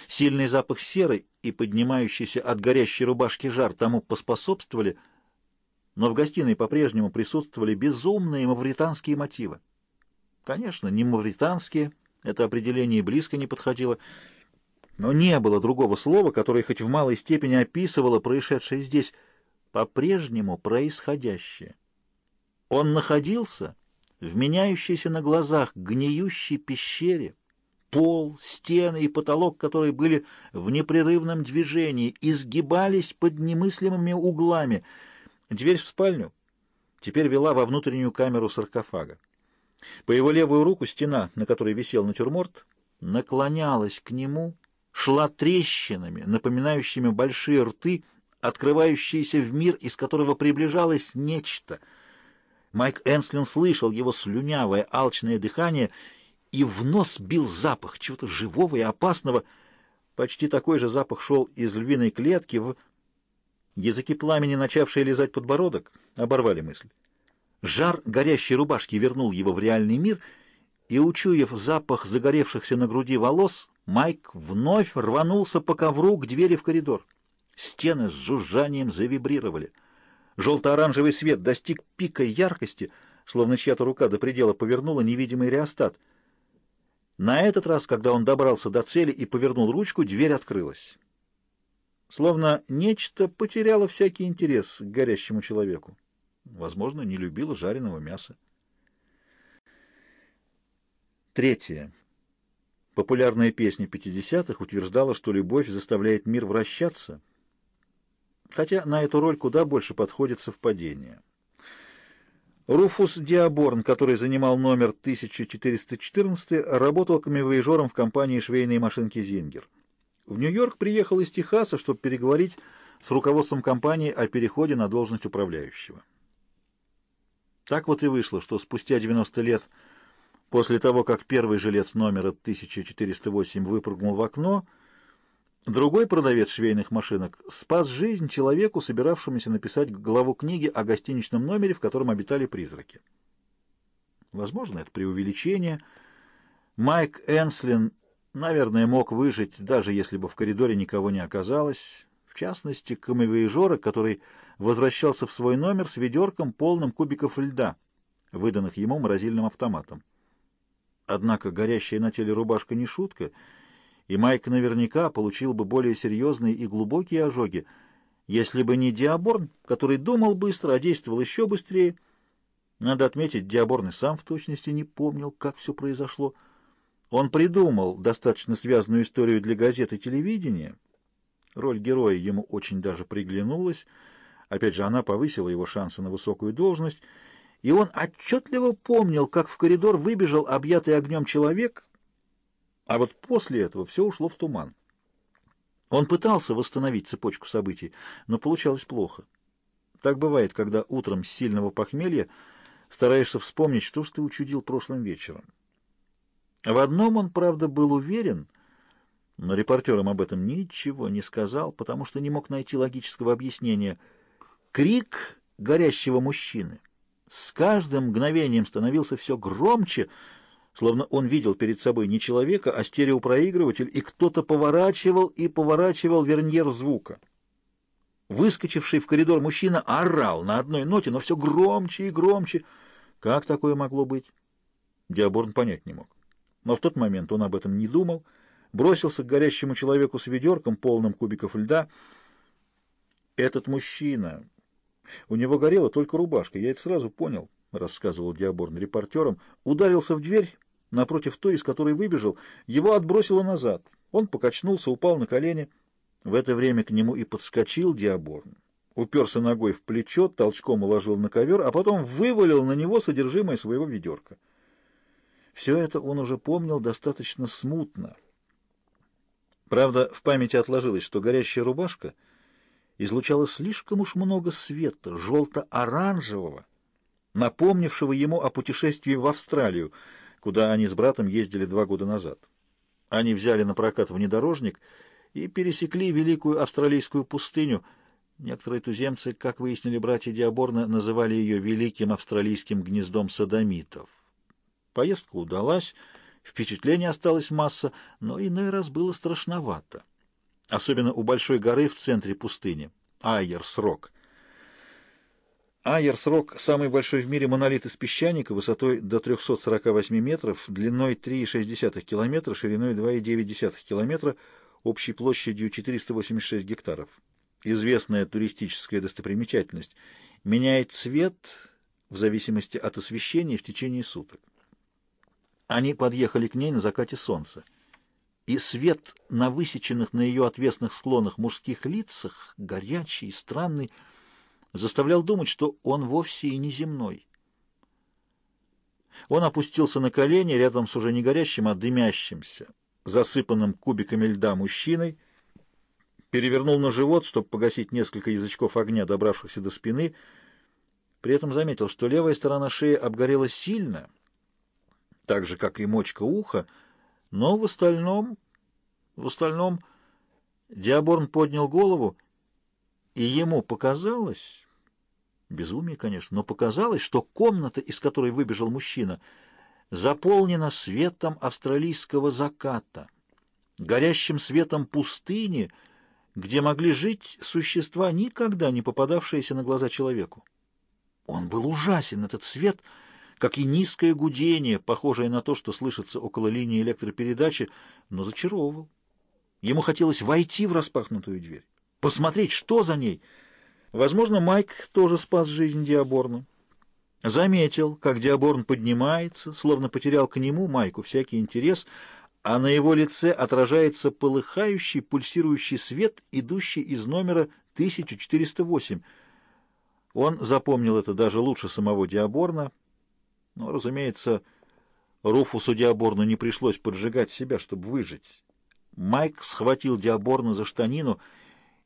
Сильный запах серы и поднимающийся от горящей рубашки жар тому поспособствовали, но в гостиной по-прежнему присутствовали безумные мавританские мотивы. Конечно, не мавританские, это определение близко не подходило, но не было другого слова, которое хоть в малой степени описывало происшедшее здесь – по-прежнему происходящее. Он находился в меняющейся на глазах гниющей пещере, пол, стены и потолок которые были в непрерывном движении, изгибались под немыслимыми углами. Дверь в спальню теперь вела во внутреннюю камеру саркофага. По его левую руку стена, на которой висел натюрморт, наклонялась к нему, шла трещинами, напоминающими большие рты, открывающийся в мир, из которого приближалось нечто. Майк Энслин слышал его слюнявое, алчное дыхание, и в нос бил запах чего-то живого и опасного. Почти такой же запах шел из львиной клетки в... Языки пламени, начавшие лизать подбородок, оборвали мысль. Жар горящей рубашки вернул его в реальный мир, и, учуяв запах загоревшихся на груди волос, Майк вновь рванулся по ковру к двери в коридор. Стены с жужжанием завибрировали. Желто-оранжевый свет достиг пика яркости, словно чья-то рука до предела повернула невидимый реостат. На этот раз, когда он добрался до цели и повернул ручку, дверь открылась. Словно нечто потеряло всякий интерес к горящему человеку. Возможно, не любила жареного мяса. Третье. Популярная песня 50-х утверждала, что любовь заставляет мир вращаться, хотя на эту роль куда больше подходит совпадение. Руфус Диаборн, который занимал номер 1414, работал камевояжером в компании швейной машинки «Зингер». В Нью-Йорк приехал из Техаса, чтобы переговорить с руководством компании о переходе на должность управляющего. Так вот и вышло, что спустя 90 лет После того, как первый жилец номера 1408 выпрыгнул в окно, другой продавец швейных машинок спас жизнь человеку, собиравшемуся написать главу книги о гостиничном номере, в котором обитали призраки. Возможно, это преувеличение. Майк Энслин, наверное, мог выжить, даже если бы в коридоре никого не оказалось. В частности, камевояжера, который возвращался в свой номер с ведерком, полным кубиков льда, выданных ему морозильным автоматом. Однако горящая на теле рубашка не шутка, и Майк наверняка получил бы более серьезные и глубокие ожоги, если бы не Диаборн, который думал быстро, а действовал еще быстрее. Надо отметить, Диаборн и сам в точности не помнил, как все произошло. Он придумал достаточно связанную историю для газет и телевидения. Роль героя ему очень даже приглянулась. Опять же, она повысила его шансы на высокую должность — и он отчетливо помнил, как в коридор выбежал объятый огнем человек, а вот после этого все ушло в туман. Он пытался восстановить цепочку событий, но получалось плохо. Так бывает, когда утром с сильного похмелья стараешься вспомнить, что ж ты учудил прошлым вечером. В одном он, правда, был уверен, но репортерам об этом ничего не сказал, потому что не мог найти логического объяснения. Крик горящего мужчины — с каждым мгновением становился все громче, словно он видел перед собой не человека, а стереопроигрыватель, и кто-то поворачивал и поворачивал верньер звука. Выскочивший в коридор мужчина орал на одной ноте, но все громче и громче. Как такое могло быть? Диаборн понять не мог. Но в тот момент он об этом не думал, бросился к горящему человеку с ведерком, полным кубиков льда. Этот мужчина, у него горела только рубашка, я это сразу понял, — рассказывал Диаборн репортерам. Ударился в дверь, напротив той, из которой выбежал, его отбросило назад. Он покачнулся, упал на колени. В это время к нему и подскочил Диаборн. Уперся ногой в плечо, толчком уложил на ковер, а потом вывалил на него содержимое своего ведерка. Все это он уже помнил достаточно смутно. Правда, в памяти отложилось, что горящая рубашка — излучало слишком уж много света, желто-оранжевого, напомнившего ему о путешествии в Австралию, куда они с братом ездили два года назад. Они взяли на прокат внедорожник и пересекли великую австралийскую пустыню. Некоторые туземцы, как выяснили братья Диаборна, называли ее великим австралийским гнездом садомитов. Поездка удалась, впечатлений осталось масса, но иной раз было страшновато особенно у большой горы в центре пустыни, Айерс-Рок. Айерс-Рок – самый большой в мире монолит из песчаника высотой до 348 метров, длиной 3,6 километра, шириной 2,9 километра, общей площадью 486 гектаров. Известная туристическая достопримечательность меняет цвет в зависимости от освещения в течение суток. Они подъехали к ней на закате солнца и свет на высеченных на ее отвесных склонах мужских лицах, горячий и странный, заставлял думать, что он вовсе и не земной. Он опустился на колени рядом с уже не горящим, а дымящимся, засыпанным кубиками льда мужчиной, перевернул на живот, чтобы погасить несколько язычков огня, добравшихся до спины, при этом заметил, что левая сторона шеи обгорела сильно, так же, как и мочка уха, но в остальном... В остальном... Диаборн поднял голову, и ему показалось... Безумие, конечно, но показалось, что комната, из которой выбежал мужчина, заполнена светом австралийского заката, горящим светом пустыни, где могли жить существа, никогда не попадавшиеся на глаза человеку. Он был ужасен, этот свет, как и низкое гудение, похожее на то, что слышится около линии электропередачи, но зачаровывал. Ему хотелось войти в распахнутую дверь, посмотреть, что за ней. Возможно, Майк тоже спас жизнь Диаборну. Заметил, как Диаборн поднимается, словно потерял к нему, Майку, всякий интерес, а на его лице отражается полыхающий, пульсирующий свет, идущий из номера 1408. Он запомнил это даже лучше самого Диаборна, но, разумеется, Руфусу Диаборну не пришлось поджигать себя, чтобы выжить. Майк схватил Диаборна за штанину.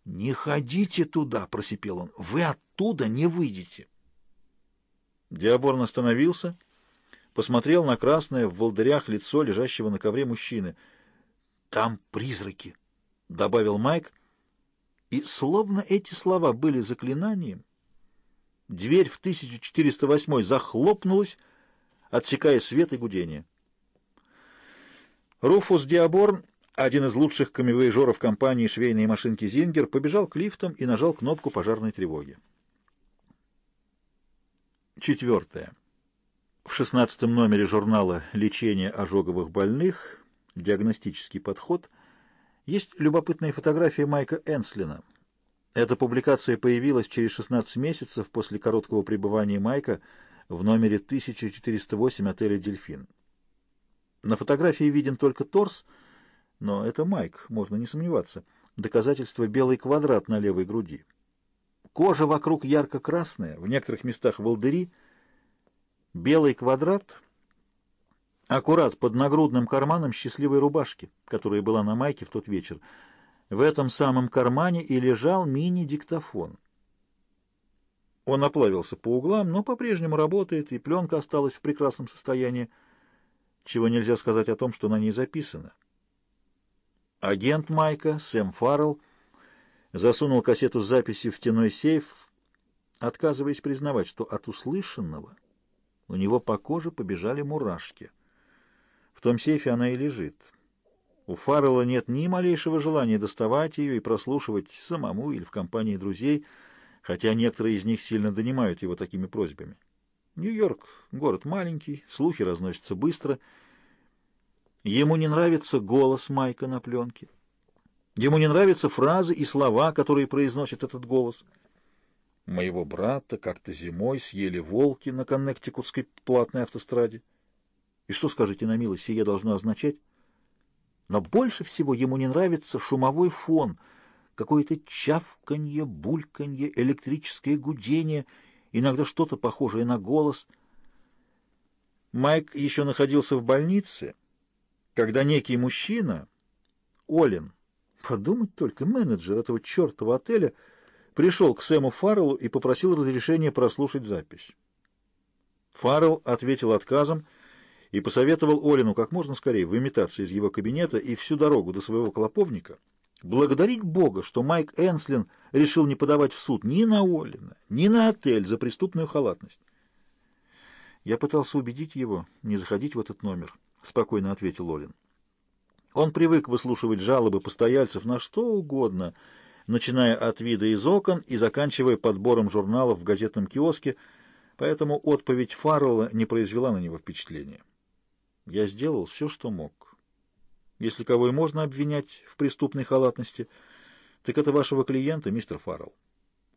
«Не ходите туда!» — просипел он. «Вы оттуда не выйдете!» Диаборн остановился, посмотрел на красное в волдырях лицо лежащего на ковре мужчины. «Там призраки», — добавил Майк, и словно эти слова были заклинанием, дверь в 1408 захлопнулась, отсекая свет и гудение. Руфус Диаборн, один из лучших камевоежеров компании швейные машинки «Зингер», побежал к лифтам и нажал кнопку пожарной тревоги. Четвертое. В шестнадцатом номере журнала «Лечение ожоговых больных. Диагностический подход» есть любопытная фотография Майка Энслина. Эта публикация появилась через 16 месяцев после короткого пребывания Майка в номере 1408 отеля «Дельфин». На фотографии виден только торс, но это Майк, можно не сомневаться. Доказательство белый квадрат на левой груди. Кожа вокруг ярко-красная, в некоторых местах волдыри. Белый квадрат аккурат под нагрудным карманом счастливой рубашки, которая была на майке в тот вечер. В этом самом кармане и лежал мини-диктофон. Он оплавился по углам, но по-прежнему работает, и пленка осталась в прекрасном состоянии, чего нельзя сказать о том, что на ней записано. Агент Майка, Сэм Фаррелл, засунул кассету с записью в стеной сейф, отказываясь признавать, что от услышанного у него по коже побежали мурашки. В том сейфе она и лежит. У Фаррелла нет ни малейшего желания доставать ее и прослушивать самому или в компании друзей, хотя некоторые из них сильно донимают его такими просьбами. Нью-Йорк — город маленький, слухи разносятся быстро. Ему не нравится голос Майка на пленке. Ему не нравятся фразы и слова, которые произносит этот голос. Моего брата как-то зимой съели волки на Коннектикутской платной автостраде. И что, скажите на милость, сие должно означать? Но больше всего ему не нравится шумовой фон, какое-то чавканье, бульканье, электрическое гудение, иногда что-то похожее на голос. Майк еще находился в больнице, когда некий мужчина, Олин, Подумать только, менеджер этого чертова отеля пришел к Сэму Фарреллу и попросил разрешения прослушать запись. Фаррелл ответил отказом и посоветовал Олину как можно скорее выметаться из его кабинета и всю дорогу до своего клоповника благодарить Бога, что Майк Энслин решил не подавать в суд ни на Олина, ни на отель за преступную халатность. «Я пытался убедить его не заходить в этот номер», — спокойно ответил Олин. Он привык выслушивать жалобы постояльцев на что угодно, начиная от вида из окон и заканчивая подбором журналов в газетном киоске, поэтому отповедь Фаррелла не произвела на него впечатления. Я сделал все, что мог. Если кого и можно обвинять в преступной халатности, так это вашего клиента, мистер Фаррелл.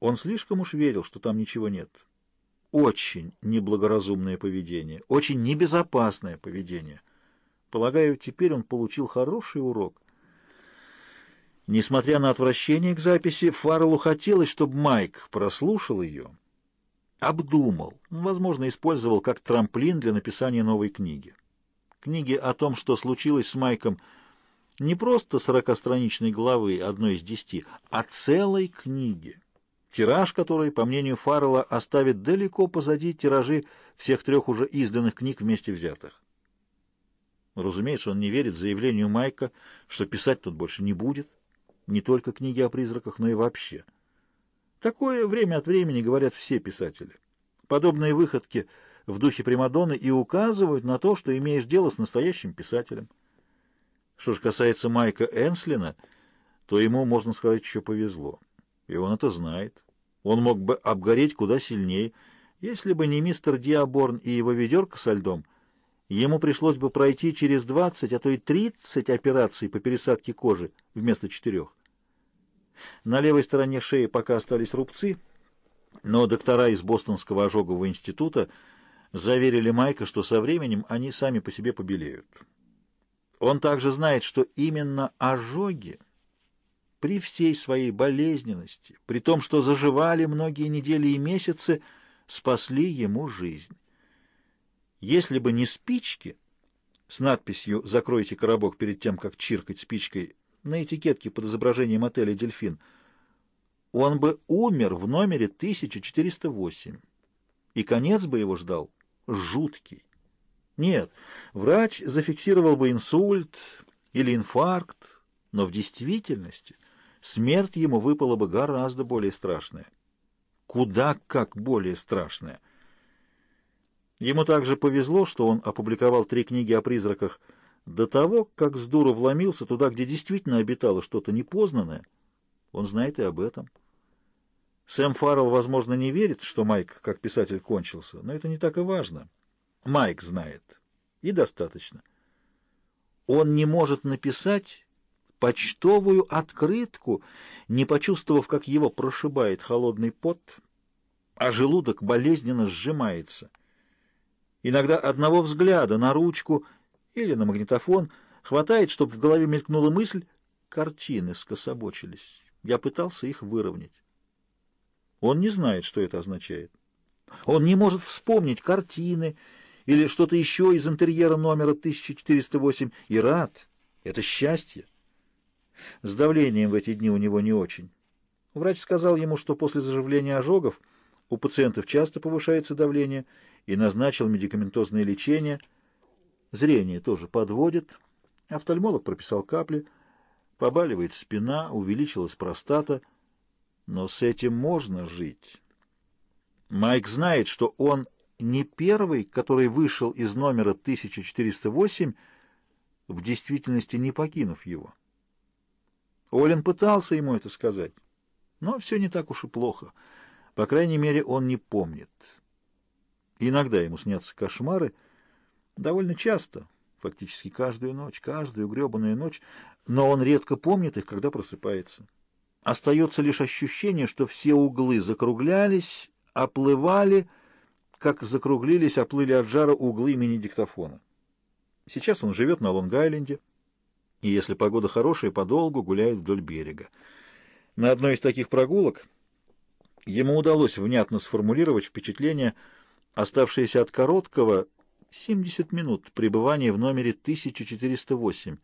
Он слишком уж верил, что там ничего нет. Очень неблагоразумное поведение, очень небезопасное поведение. Полагаю, теперь он получил хороший урок. Несмотря на отвращение к записи, Фарреллу хотелось, чтобы Майк прослушал ее, обдумал, возможно, использовал как трамплин для написания новой книги. Книги о том, что случилось с Майком, не просто сорокастраничной главы, одной из десяти, а целой книги, тираж которой, по мнению Фаррелла, оставит далеко позади тиражи всех трех уже изданных книг вместе взятых. Разумеется, он не верит заявлению Майка, что писать тут больше не будет, не только книги о призраках, но и вообще. Такое время от времени говорят все писатели. Подобные выходки в духе Примадонны и указывают на то, что имеешь дело с настоящим писателем. Что же касается Майка Энслина, то ему, можно сказать, еще повезло. И он это знает. Он мог бы обгореть куда сильнее, если бы не мистер Диаборн и его ведерко со льдом, ему пришлось бы пройти через 20, а то и 30 операций по пересадке кожи вместо четырех. На левой стороне шеи пока остались рубцы, но доктора из Бостонского ожогового института заверили Майка, что со временем они сами по себе побелеют. Он также знает, что именно ожоги при всей своей болезненности, при том, что заживали многие недели и месяцы, спасли ему жизнь. Если бы не спички с надписью «Закройте коробок перед тем, как чиркать спичкой» на этикетке под изображением отеля «Дельфин», он бы умер в номере 1408, и конец бы его ждал жуткий. Нет, врач зафиксировал бы инсульт или инфаркт, но в действительности смерть ему выпала бы гораздо более страшная. Куда как более страшная. Ему также повезло, что он опубликовал три книги о призраках до того, как с дуру вломился туда, где действительно обитало что-то непознанное. Он знает и об этом. Сэм Фаррелл, возможно, не верит, что Майк как писатель кончился, но это не так и важно. Майк знает. И достаточно. Он не может написать почтовую открытку, не почувствовав, как его прошибает холодный пот, а желудок болезненно сжимается. Иногда одного взгляда на ручку или на магнитофон хватает, чтобы в голове мелькнула мысль, картины скособочились. Я пытался их выровнять. Он не знает, что это означает. Он не может вспомнить картины или что-то еще из интерьера номера 1408 и рад. Это счастье. С давлением в эти дни у него не очень. Врач сказал ему, что после заживления ожогов у пациентов часто повышается давление, и назначил медикаментозное лечение. Зрение тоже подводит. Офтальмолог прописал капли. Побаливает спина, увеличилась простата. Но с этим можно жить. Майк знает, что он не первый, который вышел из номера 1408, в действительности не покинув его. Олин пытался ему это сказать, но все не так уж и плохо. По крайней мере, он не помнит. Иногда ему снятся кошмары, довольно часто, фактически каждую ночь, каждую гребаную ночь, но он редко помнит их, когда просыпается. Остается лишь ощущение, что все углы закруглялись, оплывали, как закруглились, оплыли от жара углы мини-диктофона. Сейчас он живет на Лонг-Айленде, и если погода хорошая, подолгу гуляет вдоль берега. На одной из таких прогулок ему удалось внятно сформулировать впечатление, оставшееся от короткого 70 минут пребывания в номере 1408.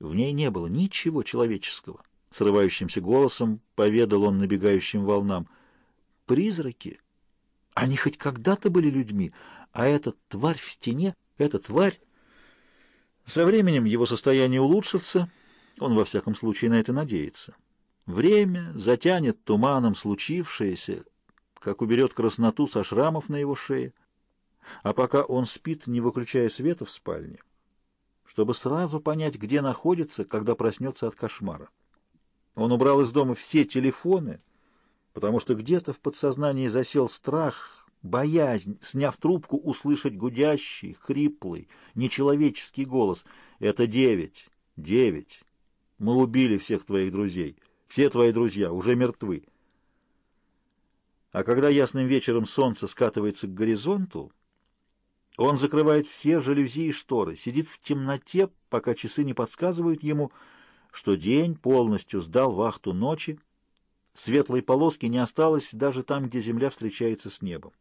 В ней не было ничего человеческого. Срывающимся голосом поведал он набегающим волнам. «Призраки? Они хоть когда-то были людьми, а эта тварь в стене, эта тварь со временем его состояние улучшится, он во всяком случае на это надеется. Время затянет туманом случившееся, как уберет красноту со шрамов на его шее, а пока он спит, не выключая света в спальне, чтобы сразу понять, где находится, когда проснется от кошмара. Он убрал из дома все телефоны, потому что где-то в подсознании засел страх, боязнь, сняв трубку, услышать гудящий, хриплый, нечеловеческий голос. «Это девять! Девять! Мы убили всех твоих друзей. Все твои друзья уже мертвы». А когда ясным вечером солнце скатывается к горизонту, он закрывает все жалюзи и шторы, сидит в темноте, пока часы не подсказывают ему, что день полностью сдал вахту ночи, светлой полоски не осталось даже там, где земля встречается с небом.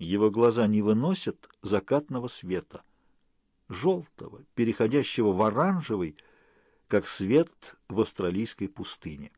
Его глаза не выносят закатного света, желтого, переходящего в оранжевый, как свет в австралийской пустыне.